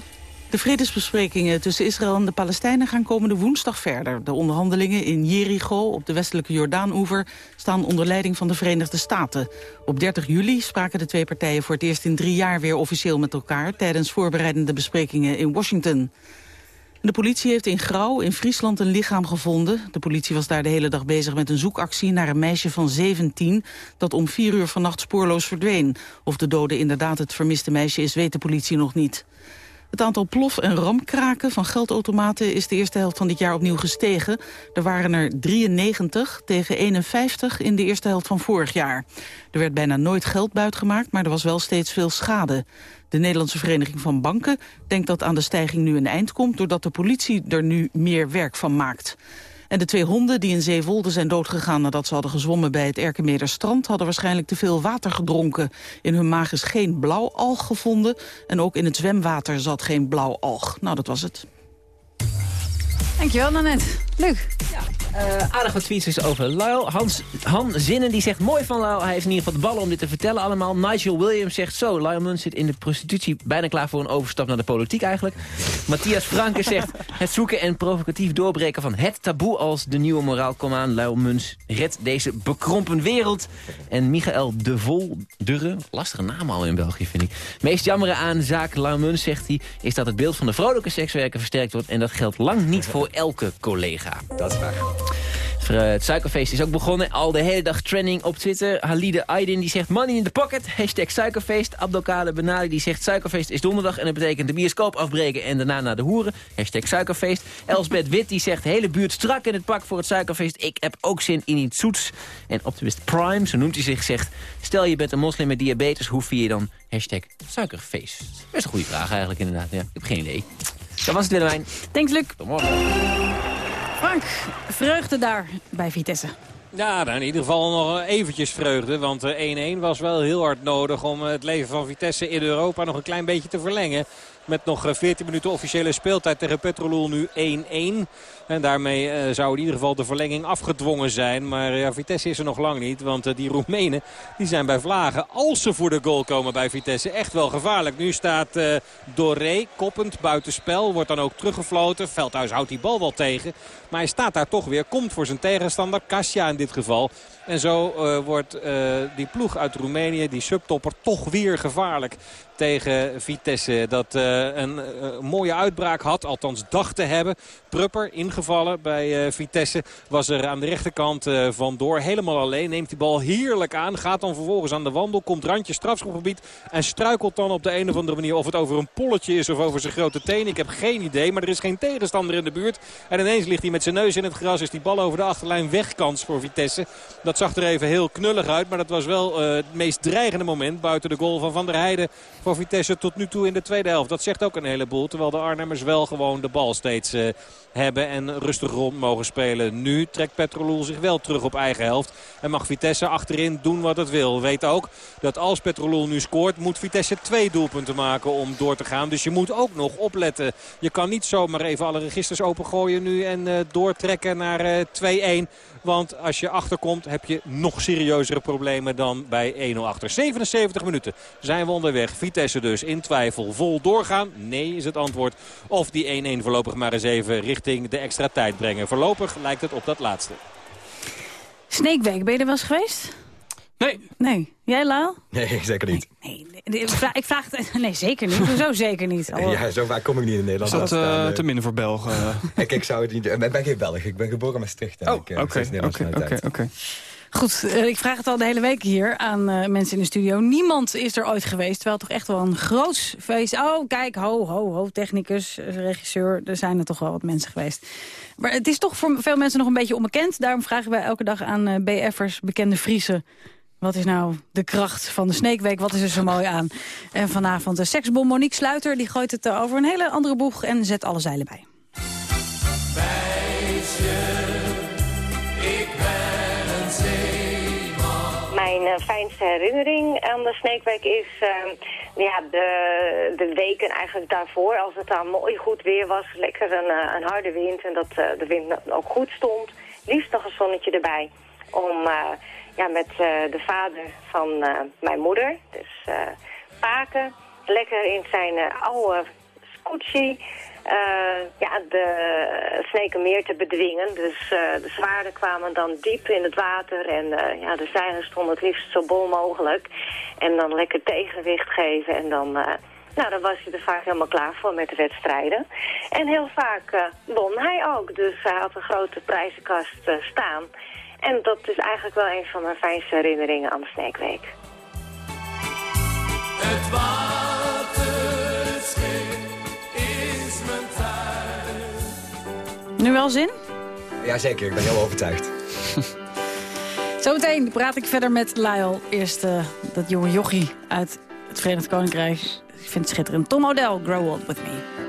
De vredesbesprekingen tussen Israël en de Palestijnen gaan komende woensdag verder. De onderhandelingen in Jericho op de westelijke Jordaan-oever staan onder leiding van de Verenigde Staten. Op 30 juli spraken de twee partijen voor het eerst in drie jaar weer officieel met elkaar tijdens voorbereidende besprekingen in Washington. De politie heeft in Grauw in Friesland een lichaam gevonden. De politie was daar de hele dag bezig met een zoekactie naar een meisje van 17... dat om vier uur vannacht spoorloos verdween. Of de dode inderdaad het vermiste meisje is, weet de politie nog niet. Het aantal plof- en ramkraken van geldautomaten is de eerste helft van dit jaar opnieuw gestegen. Er waren er 93 tegen 51 in de eerste helft van vorig jaar. Er werd bijna nooit geld buitgemaakt, maar er was wel steeds veel schade. De Nederlandse Vereniging van Banken denkt dat aan de stijging nu een eind komt... doordat de politie er nu meer werk van maakt. En de twee honden die in Zeewolde zijn doodgegaan nadat ze hadden gezwommen bij het Erkenmederstrand hadden waarschijnlijk te veel water gedronken. In hun maag is geen blauwalg gevonden en ook in het zwemwater zat geen blauwalg. Nou, dat was het. Dankjewel, Nanette. Luc. Ja. Uh, aardig wat tweets is over Lyle. Hans, Han Zinnen die zegt mooi van Lyle. Hij heeft in ieder geval de ballen om dit te vertellen allemaal. Nigel Williams zegt zo. Lyle Muns zit in de prostitutie bijna klaar voor een overstap naar de politiek eigenlijk. Matthias Franke zegt *laughs* het zoeken en provocatief doorbreken van het taboe als de nieuwe moraal. Kom aan, Lyle Muns redt deze bekrompen wereld. En Michael de Voldurre, lastige naam al in België vind ik. Meest jammere aan zaak Lyle Muns zegt hij is dat het beeld van de vrolijke sekswerker versterkt wordt. En dat geldt lang niet voor elke collega. Dat is waar. Het suikerfeest is ook begonnen. Al de hele dag trending op Twitter. Halide Aydin die zegt money in the pocket. Hashtag suikerfeest. Abdelkader Benali die zegt suikerfeest is donderdag. En dat betekent de bioscoop afbreken en daarna naar de hoeren. Hashtag suikerfeest. Elsbeth Wit die zegt hele buurt strak in het pak voor het suikerfeest. Ik heb ook zin in iets zoets. En Optimist Prime, zo noemt hij zich, zegt... Stel je bent een moslim met diabetes, hoe vier je dan hashtag suikerfeest? Best een goede vraag eigenlijk inderdaad. Ja, ik heb geen idee. Dat was het Willemijn. Thanks Luc. Tot morgen. Frank, vreugde daar bij Vitesse. Ja, nou, in ieder geval nog eventjes vreugde. Want 1-1 was wel heel hard nodig om het leven van Vitesse in Europa nog een klein beetje te verlengen. Met nog 14 minuten officiële speeltijd tegen Petrolul nu 1-1. En daarmee uh, zou in ieder geval de verlenging afgedwongen zijn. Maar ja, Vitesse is er nog lang niet. Want uh, die Roemenen die zijn bij Vlagen, als ze voor de goal komen bij Vitesse, echt wel gevaarlijk. Nu staat uh, Doré koppend buitenspel. Wordt dan ook teruggefloten. Veldhuis houdt die bal wel tegen. Maar hij staat daar toch weer. Komt voor zijn tegenstander. Kasia in dit geval. En zo wordt die ploeg uit Roemenië, die subtopper, toch weer gevaarlijk tegen Vitesse. Dat uh, een mooie uitbraak had, althans dacht te hebben. Prupper ingevallen bij Vitesse was er aan de rechterkant vandoor. Helemaal alleen, neemt die bal heerlijk aan. Gaat dan vervolgens aan de wandel, komt randje strafschopgebied. En struikelt dan op de een of andere manier of het over een polletje is of over zijn grote teen. Ik heb geen idee, maar er is geen tegenstander in de buurt. En ineens ligt hij met zijn neus in het gras. Is die bal over de achterlijn wegkans voor Vitesse. Dat zag er even heel knullig uit. Maar dat was wel het meest dreigende moment buiten de goal van Van der Heijden Vitesse tot nu toe in de tweede helft. Dat zegt ook een heleboel. Terwijl de Arnhemmers wel gewoon de bal steeds uh, hebben en rustig rond mogen spelen. Nu trekt Petrolul zich wel terug op eigen helft. En mag Vitesse achterin doen wat het wil. Weet ook dat als Petrolul nu scoort moet Vitesse twee doelpunten maken om door te gaan. Dus je moet ook nog opletten. Je kan niet zomaar even alle registers opengooien nu en uh, doortrekken naar 2-1. Want als je achterkomt heb je nog serieuzere problemen dan bij 1-0 achter. 77 minuten zijn we onderweg. Vitesse dus in twijfel. Vol doorgaan? Nee is het antwoord. Of die 1-1 voorlopig maar eens even richting de extra tijd brengen. Voorlopig lijkt het op dat laatste. Sneekweek, ben je er wel eens geweest? Nee. Nee. Jij, Laal? Nee, *laughs* zeker niet. Nee, nee, ik, vraag, ik vraag het... Nee, zeker niet. Hoezo zeker niet? Oh. *laughs* Ja, zo vaak kom ik niet in Nederland. Is dat uh, te minder voor Belgen? *laughs* ik, ik zou het niet... Ik ben geen Belg. Ik ben geboren in Maastricht. Oh, oké, oké, oké. Goed, uh, ik vraag het al de hele week hier aan uh, mensen in de studio. Niemand is er ooit geweest, terwijl toch echt wel een groots feest... Oh, kijk, ho, ho, ho, technicus, regisseur, er zijn er toch wel wat mensen geweest. Maar het is toch voor veel mensen nog een beetje onbekend. Daarom vragen wij elke dag aan uh, BF'ers, bekende Friese... Wat is nou de kracht van de Sneekweek? Wat is er zo mooi aan? En vanavond de seksbom Monique Sluiter. Die gooit het over een hele andere boeg en zet alle zeilen bij. Meisje, Mijn uh, fijnste herinnering aan de Sneekweek is uh, ja, de, de weken eigenlijk daarvoor. Als het dan mooi goed weer was, lekker een, uh, een harde wind en dat uh, de wind ook goed stond. Liefst nog een zonnetje erbij om ja, met de vader van mijn moeder, dus Paken, lekker in zijn oude scootsie ja, de Snekenmeer te bedwingen. Dus de zwaarden kwamen dan diep in het water en ja, de zeilen stonden het liefst zo bol mogelijk. En dan lekker tegenwicht geven en dan... Nou, dan was hij er vaak helemaal klaar voor met de wedstrijden. En heel vaak uh, won hij ook. Dus hij had een grote prijzenkast uh, staan. En dat is eigenlijk wel een van mijn fijnste herinneringen aan de Sneekweek. Het water, Nu wel zin? Jazeker, ik ben heel overtuigd. *laughs* Zometeen praat ik verder met Lyle. Eerst uh, dat jonge jochie uit het Verenigd Koninkrijk. Ik vind het schitterend. Tom O'Dell, Grow Old With Me.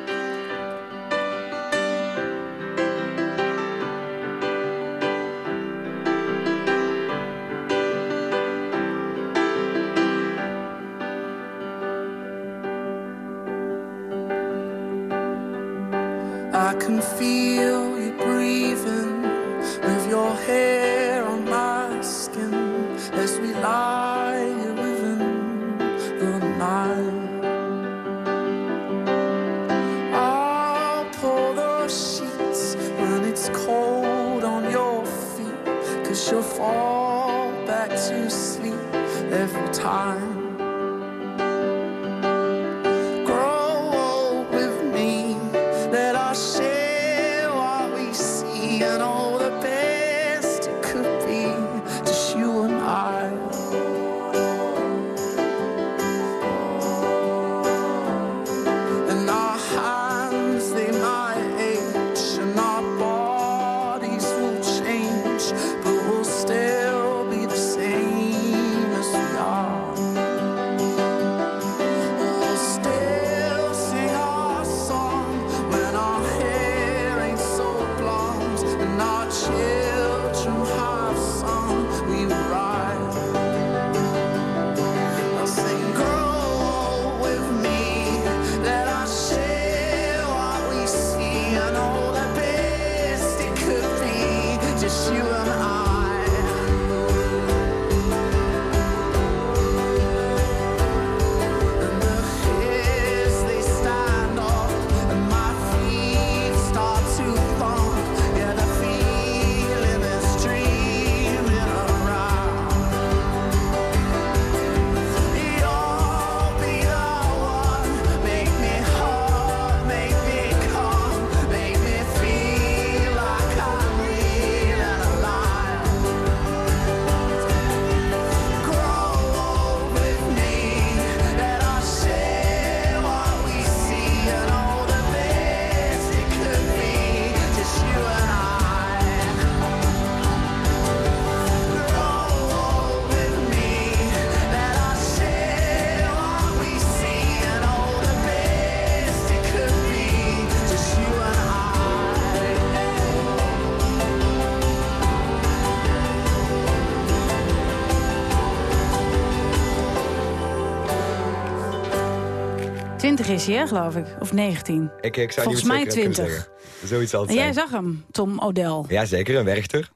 20 is hij, hè, geloof ik. Of 19. Ik, ik zou Volgens niet mij met zekerheid 20. kunnen zeggen. Zoiets het En jij zijn. zag hem, Tom O'Dell. Ja, zeker. Een Werchter. Dat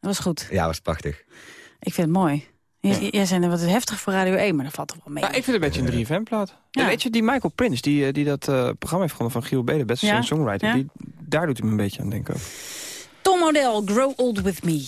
was goed. Ja, was prachtig. Ik vind het mooi. J- Jij zijn er wat heftig voor Radio 1, maar dat valt toch wel mee. Ja, ik vind het een beetje een 3FM-plaat. En weet je, die Michael Prince, die, eh, die dat eh, programma heeft gewonnen van Giel Bede, beste Ja, singer-songwriter, ja. die, daar doet hij me een beetje aan denken. Tom O'Dell, Grow Old With Me.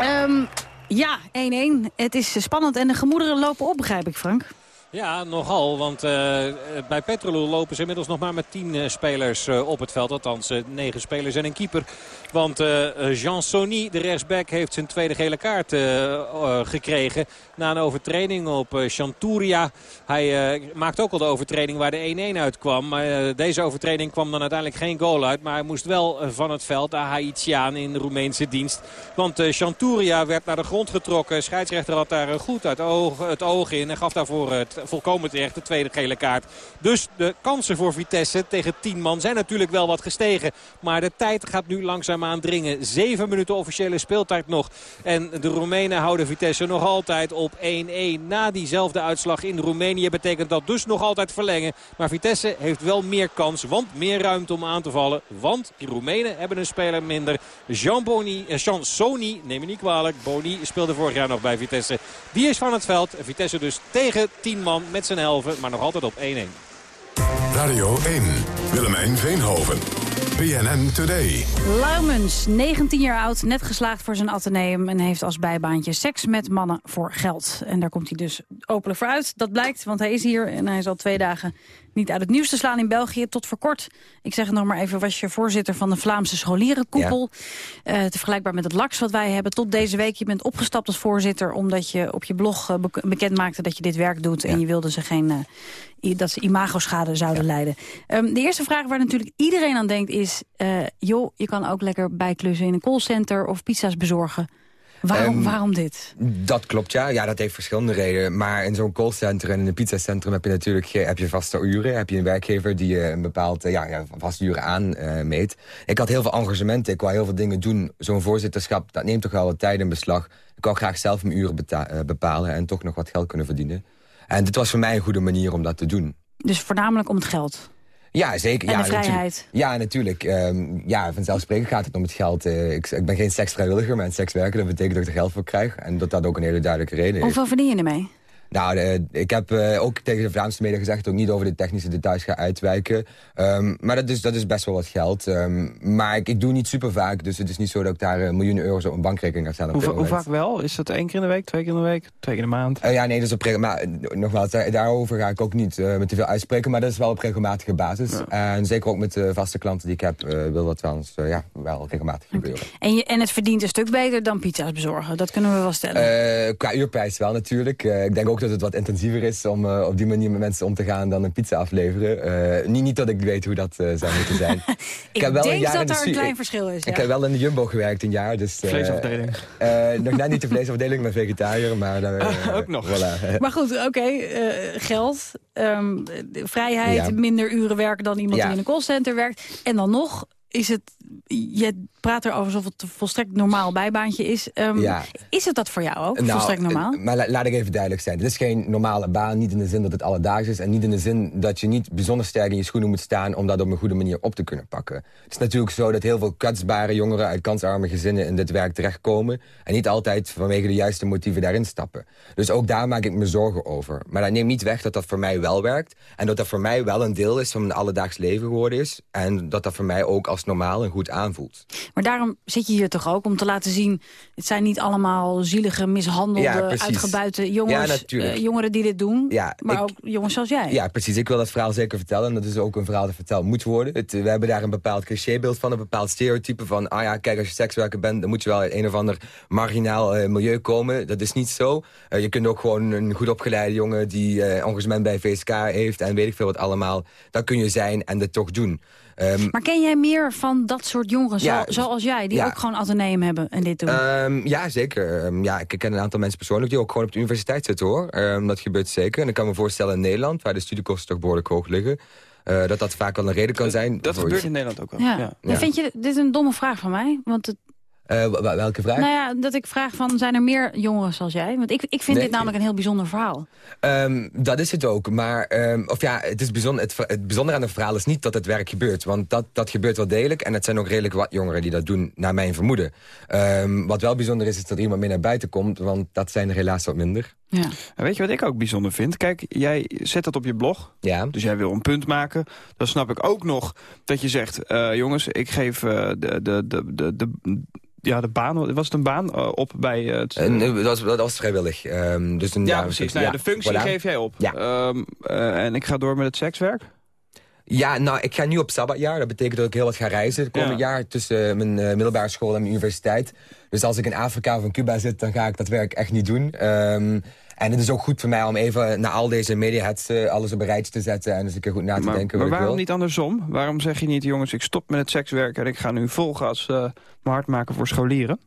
Ehm, ja, 1-1. Het is spannend en de gemoederen lopen op, begrijp ik, Frank. Ja, nogal. Want eh, bij Petrolul lopen ze inmiddels nog maar met tien eh, spelers eh, op het veld. Althans, negen spelers en een keeper. Want eh, Jean Sonny, de rechtsback, heeft zijn tweede gele kaart eh, eh, gekregen. Na een overtreding op Chanturia. Hij eh, maakt ook al de overtreding waar de 1-1 uitkwam. Maar deze overtreding kwam dan uiteindelijk geen goal uit. Maar hij moest wel van het veld, de Haitiaan in de Roemeense dienst. Want Chanturia werd naar de grond getrokken. Scheidsrechter had daar goed uit het oog in. En gaf daarvoor het volkomen terecht de tweede gele kaart. Dus de kansen voor Vitesse tegen 10 man zijn natuurlijk wel wat gestegen. Maar de tijd gaat nu langzaamaan dringen. Zeven minuten officiële speeltijd nog. En de Roemenen houden Vitesse nog altijd op 1-1. Na diezelfde uitslag in Roemenië betekent dat dus nog altijd verlengen. Maar Vitesse heeft wel meer kans, want meer ruimte om aan te vallen. Want die Roemenen hebben een speler minder. Jean, Boni, eh, Jean Sony, neem me niet kwalijk. Boni speelde vorig jaar nog bij Vitesse. Die is van het veld. Vitesse dus tegen 10 man met zijn helven, maar nog altijd op 1-1. Radio 1, Willemijn Veenhoven. BNN Today. Luimens, 19 jaar oud, net geslaagd voor zijn ateneum... en heeft als bijbaantje seks met mannen voor geld. En daar komt hij dus openlijk voor uit. Dat blijkt, want hij is hier en hij is al twee dagen niet uit het nieuws te slaan in België. Tot voor kort, ik zeg het nog maar even, was je voorzitter van de Vlaamse scholierenkoepel. Eh, te vergelijkbaar met het LAX wat wij hebben. Tot deze week, je bent opgestapt als voorzitter... omdat je op je blog eh, bek- bekend maakte dat je dit werk doet... en je wilde ze geen... eh, dat ze imagoschade zouden leiden. Ehm, de eerste vraag waar natuurlijk iedereen aan denkt is... joh, je kan ook lekker bijklussen in een callcenter of pizza's bezorgen. Waarom, Ehm, waarom dit? Dat klopt, ja. Ja, dat heeft verschillende redenen. Maar in zo'n callcenter en in een pizzacentrum heb je natuurlijk heb je vaste uren. Heb je een werkgever die je een bepaald eh, ja, ja, vaste uren aanmeet. ik had heel veel engagement. Ik wou heel veel dingen doen. Zo'n voorzitterschap, dat neemt toch wel wat tijd in beslag. Ik wou graag zelf mijn uren eh, bepalen en toch nog wat geld kunnen verdienen. En dit was voor mij een goede manier om dat te doen. Dus voornamelijk om het geld. Ja, zeker. En ja, de vrijheid. natuurlijk. Ja, natuurlijk. Ehm, ja, vanzelfsprekend gaat het om het geld. Eh, ik, ik ben geen seksvrijwilliger, maar in seks werken... dat betekent dat ik er geld voor krijg. En dat dat ook een hele duidelijke reden is. Hoeveel verdien je ermee? Nou, eh, ik heb eh, ook tegen de Vlaamse media gezegd... dat ik niet over de technische details ga uitwijken. Ehm, maar dat is, dat is best wel wat geld. Ehm, maar ik, ik doe niet super vaak. Dus het is niet zo dat ik daar eh, miljoenen euro's op een bankrekening ga. Op Hoe, hoe vaak wel? Is dat één keer in de week, twee keer in de week, twee keer in de maand? Eh, ja, nee, dat is op reg- maar nogmaals, daar- daarover ga ik ook niet eh, met te veel uitspreken. Maar dat is wel op regelmatige basis. En zeker ook met de vaste klanten die ik heb, eh, wil dat wel, eens, eh, ja, wel regelmatig gebeuren. En, je, en het verdient een stuk beter dan pizza's bezorgen. Dat kunnen we wel stellen. Eh, qua uurprijs wel natuurlijk. Eh, ik denk ook dat het wat intensiever is om eh, op die manier met mensen om te gaan dan een pizza afleveren. Eh, niet, niet dat ik weet hoe dat eh, zou moeten zijn. *laughs* Ik heb wel denk jaar dat de daar een klein verschil is, Ik heb wel in de Jumbo gewerkt een jaar. Dus, eh, Vleesafdeling. eh, nog net niet de vleesafdeling, maar vegetariër. Maar, eh, *laughs* Ook nog. Voilà. *laughs* Maar goed, oké, eh, geld, ehm, vrijheid, Ja. minder uren werken dan iemand Ja. die in een callcenter werkt. En dan nog is het, je praat er alsof het een volstrekt normaal bijbaantje is. Ehm, Ja. Is het dat voor jou ook, Nou, volstrekt normaal? eh, Maar la- laat ik even duidelijk zijn. Het is geen normale baan. Niet in de zin dat het alledaags is. En niet in de zin dat je niet bijzonder sterk in je schoenen moet staan... om dat op een goede manier op te kunnen pakken. Het is natuurlijk zo dat heel veel kwetsbare jongeren... uit kansarme gezinnen in dit werk terechtkomen. En niet altijd vanwege de juiste motieven daarin stappen. Dus ook daar maak ik me zorgen over. Maar dat neemt niet weg dat dat voor mij wel werkt. En dat dat voor mij wel een deel is van mijn alledaags leven geworden is. En dat dat voor mij ook als normaal en goed aanvoelt. Maar daarom zit je hier toch ook om te laten zien... het zijn niet allemaal zielige, mishandelde, Ja, precies. uitgebuite jongens, Ja, eh, jongeren die dit doen. Ja, maar ik- ook jongens zoals jij. Ja, precies. Ik wil dat verhaal zeker vertellen. En dat is ook een verhaal dat verteld moet worden. Het, we hebben daar een bepaald clichébeeld van. Een bepaald stereotype van... ah ja, kijk, als je sekswerker bent... dan moet je wel uit een of ander marginaal eh, milieu komen. Dat is niet zo. Eh, je kunt ook gewoon een goed opgeleide jongen... die engagement bij VSK heeft... en weet ik veel wat allemaal. Dat kun je zijn en dat toch doen. Ehm, Maar ken jij meer van dat soort jongeren Ja, zo- zoals jij... die ja. ook gewoon ateneum hebben en dit doen? Ehm, ja, zeker. Ehm, ja, ik ken een aantal mensen persoonlijk die ook gewoon op de universiteit zitten, hoor. Ehm, dat gebeurt zeker. En ik kan me voorstellen in Nederland, waar de studiekosten toch behoorlijk hoog liggen... eh, dat dat vaak wel een reden kan zijn. Dat voor gebeurt iets. in Nederland ook wel. ja. ja. Vind je dit een domme vraag van mij? Want het, welke vraag? Nou ja, dat ik vraag van, zijn er meer jongeren zoals jij? Want ik, ik vind Nee. dit namelijk een heel bijzonder verhaal. Um, dat is het ook. Maar um, of ja, het, is bijzonder, het, het bijzondere aan het verhaal is niet dat het werk gebeurt. Want dat, dat gebeurt wel degelijk. En het zijn ook redelijk wat jongeren die dat doen, naar mijn vermoeden. Um, wat wel bijzonder is, is dat er iemand mee naar buiten komt. Want dat zijn er helaas wat minder. Ja. En weet je wat ik ook bijzonder vind? Kijk, jij zet dat op je blog. Ja. Dus jij wil een punt maken. Dan snap ik ook nog dat je zegt... Uh, jongens, ik geef uh, de, de, de, de, de ja, de baan, was het een baan uh, op bij het... Uh, dat, was, dat was vrijwillig. Um, dus een, ja, ja, precies. Nou, ja, de functie voilà. geef jij op. Ja. Um, uh, en ik ga door met het sekswerk? Ja, nou, ik ga nu op sabbatjaar. Dat betekent dat ik heel wat ga reizen het komend ja. jaar... tussen mijn uh, middelbare school en mijn universiteit. Dus als ik in Afrika of in Cuba zit, dan ga ik dat werk echt niet doen. Um, en het is ook goed voor mij om even na al deze mediaheads uh, alles op een rijtje te zetten... en eens een keer goed na te maar, denken Maar wat waarom ik wil. niet andersom? Waarom zeg je niet, jongens, ik stop met het sekswerk... en ik ga nu vol gas uh, mijn hart maken voor scholieren?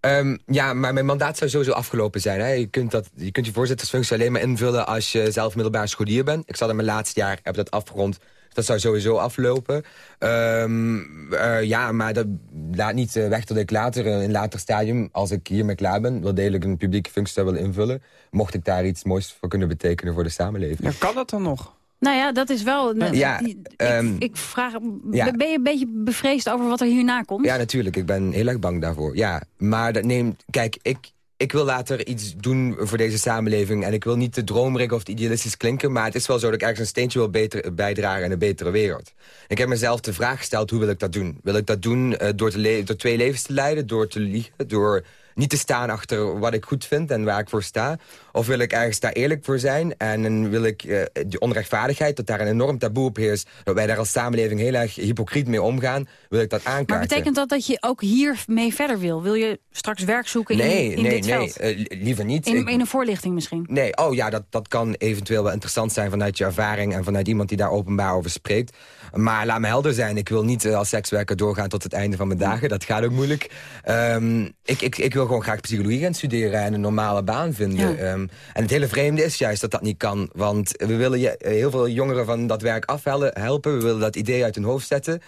Um, ja, maar mijn mandaat zou sowieso afgelopen zijn. Hè. Je, kunt dat, je kunt je voorzittersfunctie alleen maar invullen als je zelf middelbaar scholier bent. Ik zat in mijn laatste jaar, heb dat afgerond. Dat zou sowieso aflopen. Um, uh, ja, maar dat laat niet uh, weg dat ik later, in een later stadium, als ik hiermee klaar ben, wel degelijk een publieke functie zou willen invullen. Mocht ik daar iets moois voor kunnen betekenen voor de samenleving. Ja, kan dat dan nog? Nou ja, dat is wel... Ja, ik, um, ik vraag, ja. ben je een beetje bevreesd over wat er hierna komt? Ja, natuurlijk. Ik ben heel erg bang daarvoor. Ja, maar dat neemt... Kijk, ik, ik wil later iets doen voor deze samenleving. En ik wil niet te dromerig of te idealistisch klinken... maar het is wel zo dat ik ergens een steentje wil bijdragen aan een betere wereld. Ik heb mezelf de vraag gesteld, hoe wil ik dat doen? Wil ik dat doen uh, door, te door twee levens te leiden, door te liegen... door niet te staan achter wat ik goed vind en waar ik voor sta? Of wil ik ergens daar eerlijk voor zijn? En wil ik uh, die onrechtvaardigheid, dat daar een enorm taboe op heerst... dat wij daar als samenleving heel erg hypocriet mee omgaan... wil ik dat aankaarten. Maar betekent dat dat je ook hier mee verder wil? Wil je straks werk zoeken nee, in, in nee, dit nee, veld? Nee, uh, liever niet. In, in, een voorlichting misschien? Nee, oh ja, dat, dat kan eventueel wel interessant zijn vanuit je ervaring... en vanuit iemand die daar openbaar over spreekt. Maar laat me helder zijn, ik wil niet uh, als sekswerker doorgaan tot het einde van mijn dagen. Dat gaat ook moeilijk. Um, ik, ik, ik wil gewoon graag psychologie gaan studeren en een normale baan vinden. Ja. Um, en het hele vreemde is juist dat dat niet kan. Want we willen je, heel veel jongeren van dat werk afhelpen. We willen dat idee uit hun hoofd zetten.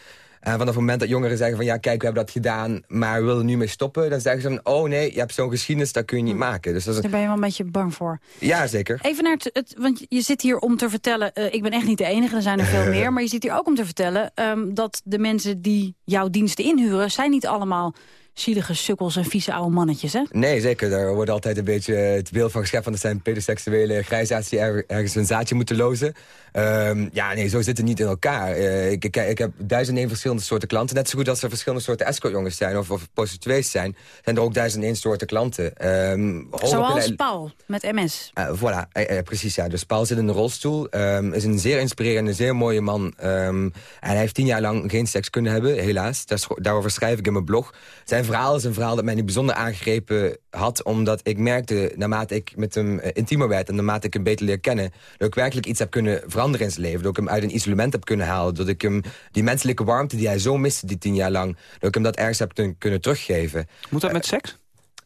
En vanaf het moment dat jongeren zeggen van ja, kijk, we hebben dat gedaan, maar we willen nu mee stoppen, dan zeggen ze van oh nee, je hebt zo'n geschiedenis, dat kun je niet Hm. maken. Dus dat is... Daar ben je wel een beetje bang voor. Ja, zeker. Even naar het, het want je zit hier om te vertellen, uh, ik ben echt niet de enige, er zijn er veel *laughs* meer, maar je zit hier ook om te vertellen um, dat de mensen die jouw diensten inhuren, zijn niet allemaal zielige sukkels en vieze oude mannetjes, hè? Nee, zeker. Daar wordt altijd een beetje het beeld van geschept... van dat zijn pedoseksuele grijsaards die er, ergens een zaadje moeten lozen. Um, ja, nee, zo zit het niet in elkaar. Uh, ik, ik, ik heb duizend één verschillende soorten klanten. Net zo goed als er verschillende soorten escortjongens zijn... of, of prostituees zijn, zijn er ook duizend één soorten klanten. Um, Zoals Paul, met MS. Uh, voilà, uh, precies, ja. Dus Paul zit in een rolstoel. Um, is een zeer inspirerende, zeer mooie man. En hij heeft tien jaar lang geen seks kunnen hebben, helaas. Daar, daarover schrijf ik in mijn blog. Zijn verhaal is een verhaal dat mij nu bijzonder aangegrepen had... omdat ik merkte, naarmate ik met hem uh, intiemer werd... en naarmate ik hem beter leer kennen... dat ik werkelijk iets heb kunnen veranderen in zijn leven. Dat ik hem uit een isolement heb kunnen halen. Dat ik hem die menselijke warmte die hij zo miste die tien jaar lang... dat ik hem dat ergens heb kunnen teruggeven. Moet dat met seks?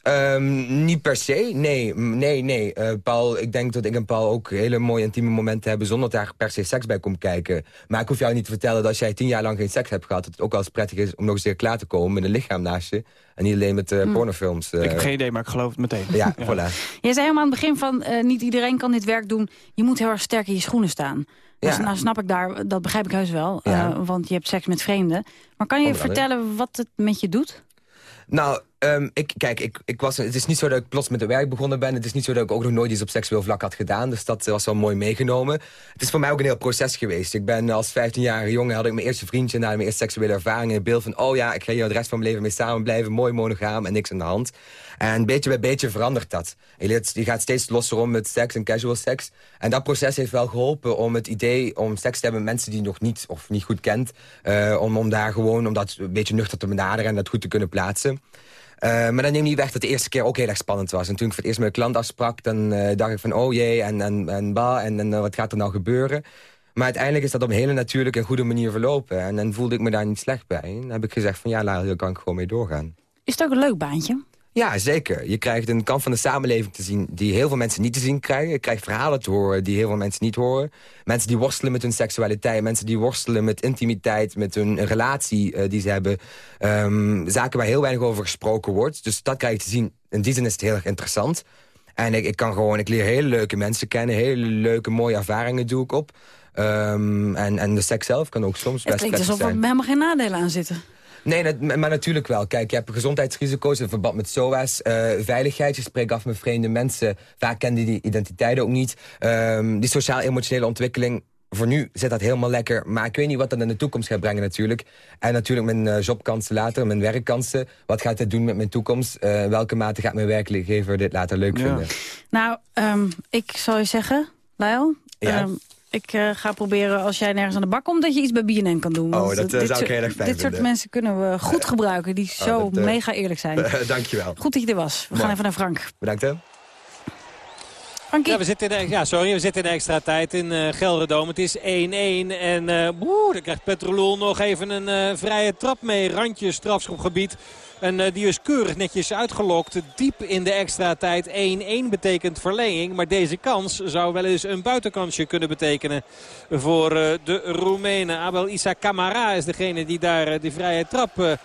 Um, niet per se, nee. Nee, nee. Uh, Paul, ik denk dat ik en Paul ook hele mooie intieme momenten hebben... zonder dat daar per se seks bij komt kijken. Maar ik hoef jou niet te vertellen dat als jij tien jaar lang geen seks hebt gehad... dat het ook wel eens prettig is om nog eens weer klaar te komen met een lichaam naast je. En niet alleen met uh, hmm. pornofilms. Uh, ik heb geen idee, maar ik geloof het meteen. Ja, *laughs* ja. voilà. Jij zei helemaal aan het begin van... niet iedereen kan dit werk doen. Je moet heel erg sterk in je schoenen staan. Dus ja. nou snap ik daar, dat begrijp ik heus wel. Ja. want je hebt seks met vreemden. Maar kan je Onder vertellen wat het met je doet? Nou, um, ik, kijk, ik, ik was, het is niet zo dat ik plots met het werk begonnen ben. Het is niet zo dat ik ook nog nooit iets op seksueel vlak had gedaan. Dus dat was wel mooi meegenomen. Het is voor mij ook een heel proces geweest. Ik ben als 15-jarige jongen had ik mijn eerste vriendje... na mijn eerste seksuele ervaring in het beeld van... oh ja, ik ga hier de rest van mijn leven mee samen blijven. Mooi monogaam en niks aan de hand. En beetje bij beetje verandert dat. Je, je gaat steeds losser om met seks en casual seks. En dat proces heeft wel geholpen om het idee om seks te hebben met mensen die je nog niet of niet goed kent. Uh, om, om daar gewoon, om een beetje nuchter te benaderen en dat goed te kunnen plaatsen. Uh, maar dat neemt niet weg dat de eerste keer ook heel erg spannend was. En toen ik voor het eerst met een klant afsprak, dan uh, dacht ik van oh jee, en, en, en, bah, en, en wat gaat er nou gebeuren? Maar uiteindelijk is dat op een hele natuurlijke en goede manier verlopen. En dan voelde ik me daar niet slecht bij. En dan heb ik gezegd van ja, daar kan ik gewoon mee doorgaan. Is het ook een leuk baantje? Ja, zeker. Je krijgt een kant van de samenleving te zien die heel veel mensen niet te zien krijgen. Je krijgt verhalen te horen die heel veel mensen niet horen. Mensen die worstelen met hun seksualiteit. Mensen die worstelen met intimiteit, met hun relatie uh, die ze hebben. Um, zaken waar heel weinig over gesproken wordt. Dus dat krijg je te zien. In die zin is het heel erg interessant. En ik, ik kan gewoon, ik leer hele leuke mensen kennen. Hele leuke, mooie ervaringen doe ik op. Um, en, en de seks zelf kan ook soms best. Het klinkt alsof er helemaal geen nadelen aan zitten. Nee, maar natuurlijk wel. Kijk, je hebt gezondheidsrisico's in verband met SOA's. Uh, veiligheid, je spreekt af met vreemde mensen. Vaak kennen die identiteiten ook niet. Um, die sociaal-emotionele ontwikkeling voor nu zit dat helemaal lekker. Maar ik weet niet wat dat in de toekomst gaat brengen natuurlijk. En natuurlijk mijn uh, jobkansen later, mijn werkkansen. Wat gaat dit doen met mijn toekomst? Uh, welke mate gaat mijn werkgever dit later leuk ja. vinden? Nou, um, ik zal je zeggen, Lyle... Ja. Um, ik uh, ga proberen, als jij nergens aan de bak komt... dat je iets bij BNN kan doen. Oh, dat uh, zou ik heel erg fijn Dit soort mensen kunnen we goed gebruiken. Die oh, zo dat, mega eerlijk zijn. *laughs* dankjewel. Goed dat je er was. We gaan even naar Frank. Bedankt, hè. Ja, we zitten in de, ja, sorry, we zitten in extra tijd in uh, Gelredome. Het is 1-1 en uh, boe, dan krijgt Petrolul nog even een uh, vrije trap mee. Randje strafschopgebied. En die is keurig netjes uitgelokt. Diep in de extra tijd. 1-1 betekent verlenging. Maar deze kans zou wel eens een buitenkansje kunnen betekenen voor de Roemenen. Abel Issa Camara is degene die daar de vrije trap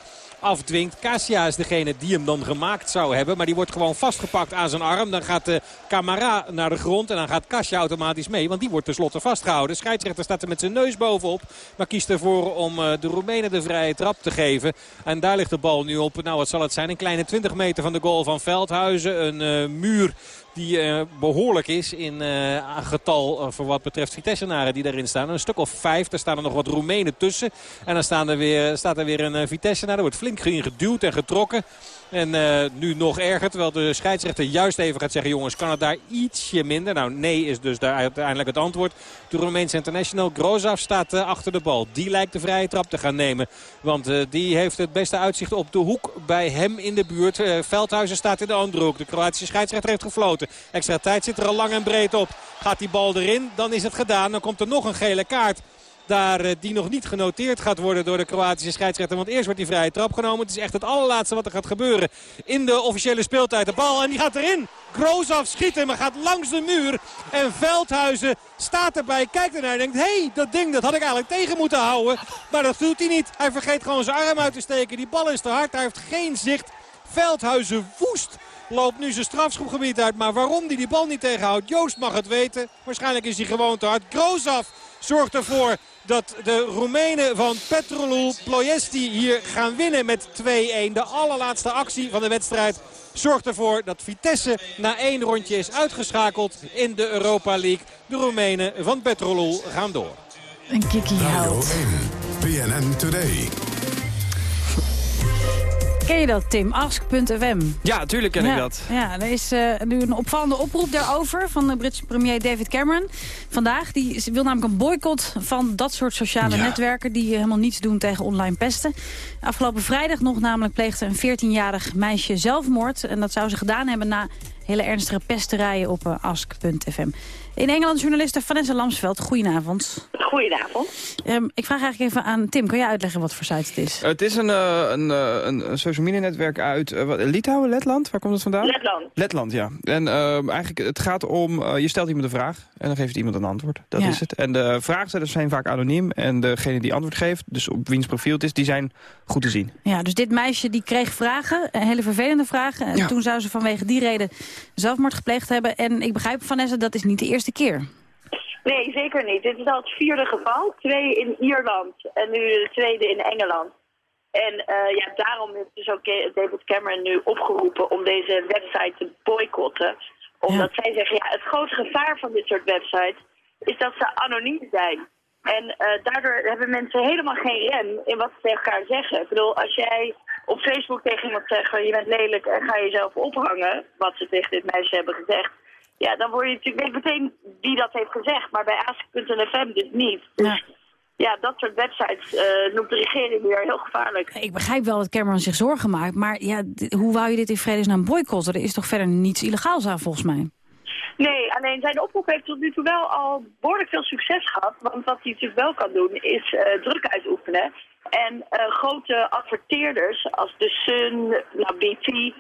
afdwingt. Kasia is degene die hem dan gemaakt zou hebben. Maar die wordt gewoon vastgepakt aan zijn arm. Dan gaat de Camara naar de grond. En dan gaat Kasia automatisch mee. Want die wordt tenslotte vastgehouden. De scheidsrechter staat er met zijn neus bovenop. Maar kiest ervoor om de Roemenen de vrije trap te geven. En daar ligt de bal nu op. Nou, wat zal het zijn? Een kleine 20 meter van de goal van Veldhuizen. Een uh, muur die uh, behoorlijk is in uh, getal uh, voor wat betreft Vitessenaren die daarin staan. Een stuk of vijf, daar staan er nog wat Roemenen tussen. En dan staan er weer, staat er weer een Vitessenaar. Er wordt flink geduwd en getrokken. En uh, nu nog erger, terwijl de scheidsrechter juist even gaat zeggen... jongens, kan het daar ietsje minder? Nou, nee is dus daar uiteindelijk het antwoord. De international Grozaf staat uh, achter de bal. Die lijkt de vrije trap te gaan nemen. Want uh, die heeft het beste uitzicht op de hoek bij hem in de buurt. Veldhuizen staat in de andere hoek. De Kroatische scheidsrechter heeft gefloten. Extra tijd zit er al lang en breed op. Gaat die bal erin, dan is het gedaan. Dan komt er nog een gele kaart daar eh, die nog niet genoteerd gaat worden door de Kroatische scheidsrechter. Want eerst wordt die vrije trap genomen. Het is echt het allerlaatste wat er gaat gebeuren in de officiële speeltijd. De bal en die gaat erin. Grozaf schiet hem, maar gaat langs de muur. En Veldhuizen staat erbij, kijkt ernaar en denkt... hey, dat ding dat had ik eigenlijk tegen moeten houden. Maar dat doet hij niet. Hij vergeet gewoon zijn arm uit te steken. Die bal is te hard, hij heeft geen zicht. Veldhuizen woest loopt nu zijn strafschopgebied uit. Maar waarom hij die bal niet tegenhoudt, Joost mag het weten. Waarschijnlijk is hij gewoon te hard. Grozaf zorgt ervoor dat de Roemenen van Petrolul Ploiesti hier gaan winnen met 2-1. De allerlaatste actie van de wedstrijd zorgt ervoor dat Vitesse na één rondje is uitgeschakeld in de Europa League. De Roemenen van Petrolul gaan door. Een kikkie houdt. BNN Today. Ken je dat, Tim? Ask.fm. Ja, tuurlijk ken ja, ik dat. Ja, er is uh, nu een opvallende oproep daarover van de Britse premier David Cameron. Vandaag, die wil namelijk een boycott van dat soort sociale ja. netwerken... die helemaal niets doen tegen online pesten. Afgelopen vrijdag nog namelijk pleegde een 14-jarig meisje zelfmoord. En dat zou ze gedaan hebben na hele ernstige pesterijen op uh, ask.fm. In Engeland journaliste Vanessa Lamsveld, goedenavond. Goedenavond. Um, ik vraag eigenlijk even aan Tim, kan jij uitleggen wat voor site het is? Het is een, uh, een, uh, een social media netwerk uit uh, wat, Litouwen, Letland? Waar komt het vandaan? Letland. Letland, ja. En ehm, eigenlijk, het gaat om, je stelt iemand een vraag en dan geeft iemand een antwoord. Dat ja. is het. En de vraagstellers zijn vaak anoniem en degene die antwoord geeft, dus op wiens profiel het is, die zijn goed te zien. Ja, dus dit meisje die kreeg vragen, hele vervelende vragen. En ja. toen zou ze vanwege die reden zelfmoord gepleegd hebben. En ik begrijp, Vanessa, dat is niet de eerste keer. Nee, zeker niet. Dit is al het vierde geval. Twee in Ierland en nu de tweede in Engeland. En uh, ja, daarom heeft dus ook David Cameron nu opgeroepen om deze website te boycotten. Omdat ja. zij zeggen, ja, het grote gevaar van dit soort websites is dat ze anoniem zijn. En uh, daardoor hebben mensen helemaal geen rem in wat ze tegen elkaar zeggen. Ik bedoel, als jij op Facebook tegen iemand zegt, je bent lelijk en ga jezelf ophangen, wat ze tegen dit meisje hebben gezegd, ja, dan word je natuurlijk weet meteen wie dat heeft gezegd. Maar bij ask.nfm dus niet. Dus ja. ja, dat soort websites uh, noemt de regering weer heel gevaarlijk. Ik begrijp wel dat Cameron zich zorgen maakt. Maar ja, hoe wou je dit in vredesnaam boycotten? Er is toch verder niets illegaals aan volgens mij? Nee, alleen zijn oproep heeft tot nu toe wel al behoorlijk veel succes gehad. Want wat hij natuurlijk wel kan doen is uh, druk uitoefenen. En uh, grote adverteerders als The Sun, nou, BT,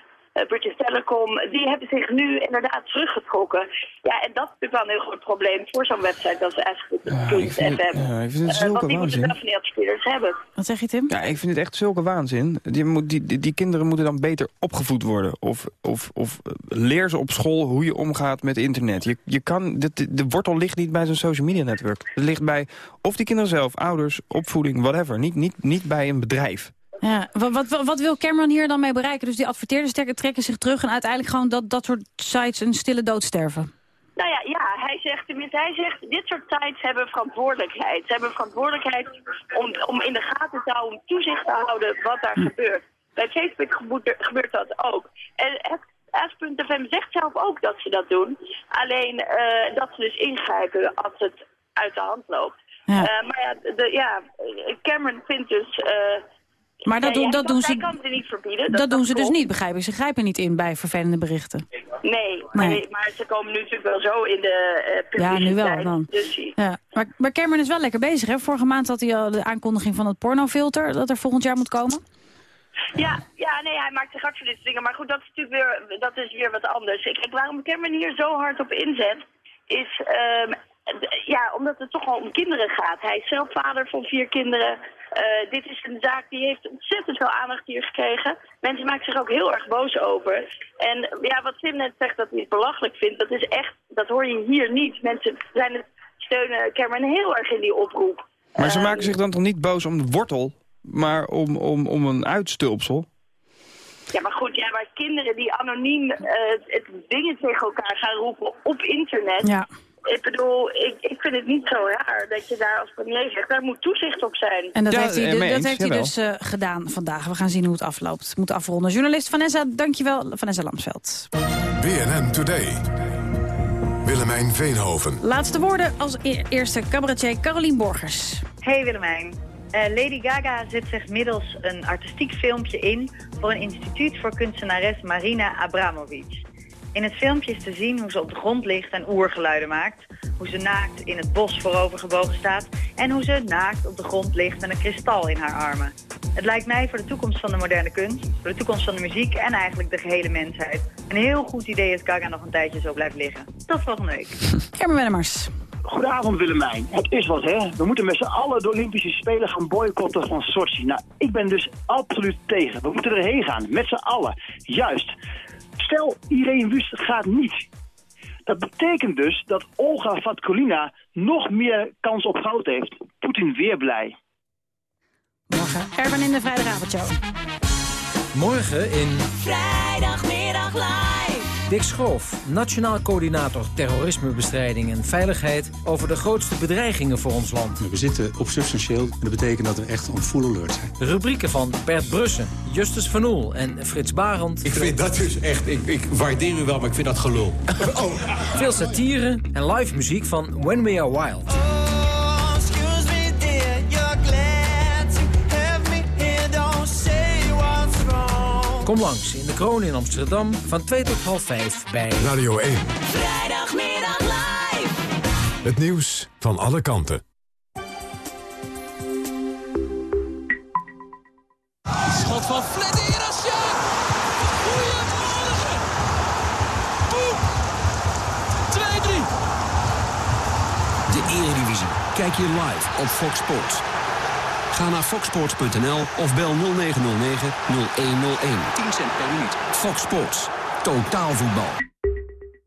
British Telecom, die hebben zich nu inderdaad teruggetrokken. Ja, en dat is natuurlijk wel een heel groot probleem voor zo'n website als Ask.fm. ik vind het, ja, ik vind het zulke want die waanzin. moeten adverteerders hebben. Wat zeg je, Tim? Ja, ik vind het echt zulke waanzin. Die, moet, die, die, die kinderen moeten dan beter opgevoed worden. Of, of, of eh, leer ze op school hoe je omgaat met internet. Je, je kan, de, de, de wortel ligt niet bij zo'n social media netwerk. Het ligt bij of die kinderen zelf, ouders, opvoeding, whatever. Niet, niet, niet bij een bedrijf. Ja, wat, wat, wat wil Cameron hier dan mee bereiken? Dus die adverteerders trekken, trekken zich terug... en uiteindelijk gewoon dat, dat soort sites een stille dood sterven. Nou ja, ja, hij zegt, tenminste, hij zegt, dit soort sites hebben verantwoordelijkheid. Ze hebben verantwoordelijkheid om, om in de gaten te houden, om toezicht te houden wat daar gebeurt. Bij Facebook gebeurt, gebeurt dat ook. En S.fm zegt zelf ook dat ze dat doen. Alleen uh, dat ze dus ingrijpen als het uit de hand loopt. Ja. Uh, maar ja, de, ja, Cameron vindt dus... Uh, maar dat, doen, dat doen ze, kan ze niet verbieden. dat, Dat, doen ze dus niet, begrijp ik. Ze grijpen niet in bij vervelende berichten. Nee, maar, Nee. maar ze komen nu natuurlijk wel zo in de uh, Ja, nu wel dan. Dus, Ja. Maar, maar Cameron is wel lekker bezig, hè? Vorige maand had hij al de aankondiging van het pornofilter... dat er volgend jaar moet komen. Ja, ja, nee, hij maakt zich hard voor dit soort dingen. Maar goed, dat is natuurlijk weer, dat is weer wat anders. Kijk, waarom Cameron hier zo hard op inzet, is ehm, ja, omdat het toch al om kinderen gaat. Hij is zelf vader van vier kinderen. Eh, dit is een zaak die heeft ontzettend veel aandacht hier gekregen. Mensen maken zich ook heel erg boos over. En ja, wat Tim net zegt dat hij het belachelijk vindt, dat is echt, dat hoor je hier niet. Mensen zijn het, steunen Cameron heel erg in die oproep. Maar ze Ehm, maken zich dan toch niet boos om de wortel, maar om, om, om een uitstulpsel? Ja, maar goed, ja, maar kinderen die anoniem eh, het dingen tegen elkaar gaan roepen op internet. Ja. Ik bedoel, ik, ik vind het niet zo raar dat je daar als premier zegt, daar moet toezicht op zijn. En dat Ja, heeft hij, dat eens, heeft hij dus eh, gedaan vandaag. We gaan zien hoe het afloopt. Het moet afronden. Journalist Vanessa, dankjewel. Vanessa Lamsveld. BNN Today. Willemijn Veenhoven. Laatste woorden als e- eerste cabaretier Carolien Borgers. Hey Willemijn. Eh, Lady Gaga zet zich middels een artistiek filmpje in voor een instituut voor kunstenares Marina Abramovic. In het filmpje is te zien hoe ze op de grond ligt en oergeluiden maakt, hoe ze naakt in het bos voorovergebogen staat en hoe ze naakt op de grond ligt met een kristal in haar armen. Het lijkt mij voor de toekomst van de moderne kunst, voor de toekomst van de muziek en eigenlijk de gehele mensheid een heel goed idee dat Gaga nog een tijdje zo blijft liggen. Tot volgende week. Herman Wennemars. Goedenavond Willemijn. Het is wat hè. We moeten met z'n allen de Olympische Spelen gaan boycotten van Sochi. Nou, ik ben dus absoluut tegen. We moeten erheen gaan, met z'n allen. Juist. Stel, Irene Wust gaat niet. Dat betekent dus dat Olga Vatkulina nog meer kans op goud heeft. Poetin weer blij. Morgen. Ervan in de vrijdagavondshow. Morgen in Vrijdagmiddag live. Dick Schoof, Nationaal Coördinator Terrorismebestrijding en Veiligheid... over de grootste bedreigingen voor ons land. We zitten op substantieel en dat betekent dat we echt on full alert zijn. Rubrieken van Bert Brussen, Justus Van Oel en Frits Barend. Ik vind dat dus echt, ik, ik waardeer u wel, maar ik vind dat gelul. Veel satire en live muziek van When We Are Wild. Kom langs in de Kroon in Amsterdam van 2 tot half 5 bij Radio 1. Vrijdagmiddag live. Het nieuws van alle kanten. Schot van Freddy Irasja. Goeiemorgen. Boem. 2-3. De Eredivisie. Kijk je live op Fox Sports. Ga naar foxsports.nl of bel 0909 0101. 10 cent per minuut. Fox Sports. Totaal voetbal.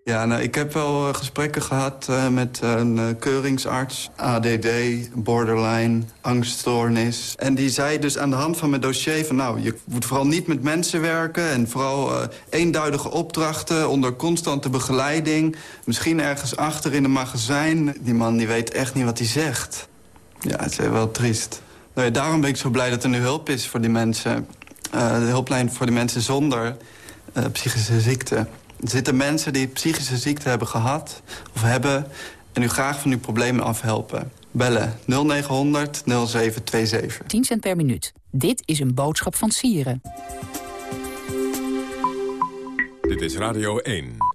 Ja, nou, ik heb wel eh, gesprekken gehad eh, met een eh, keuringsarts. ADD, borderline, angststoornis. En die zei dus aan de hand van mijn dossier van... nou, je moet vooral niet met mensen werken... en vooral eenduidige opdrachten onder constante begeleiding. Misschien ergens achter in een magazijn. Die man die weet echt niet wat hij zegt. Ja, het is wel triest. Nou ja, daarom ben ik zo blij dat er nu hulp is voor die mensen. Eh, de hulplijn voor die mensen zonder eh, psychische ziekte. Er zitten mensen die psychische ziekte hebben gehad of hebben... en u graag van uw problemen afhelpen. Bellen 0900 0727. 10 cent per minuut. Dit is een boodschap van Sieren. Dit is Radio 1.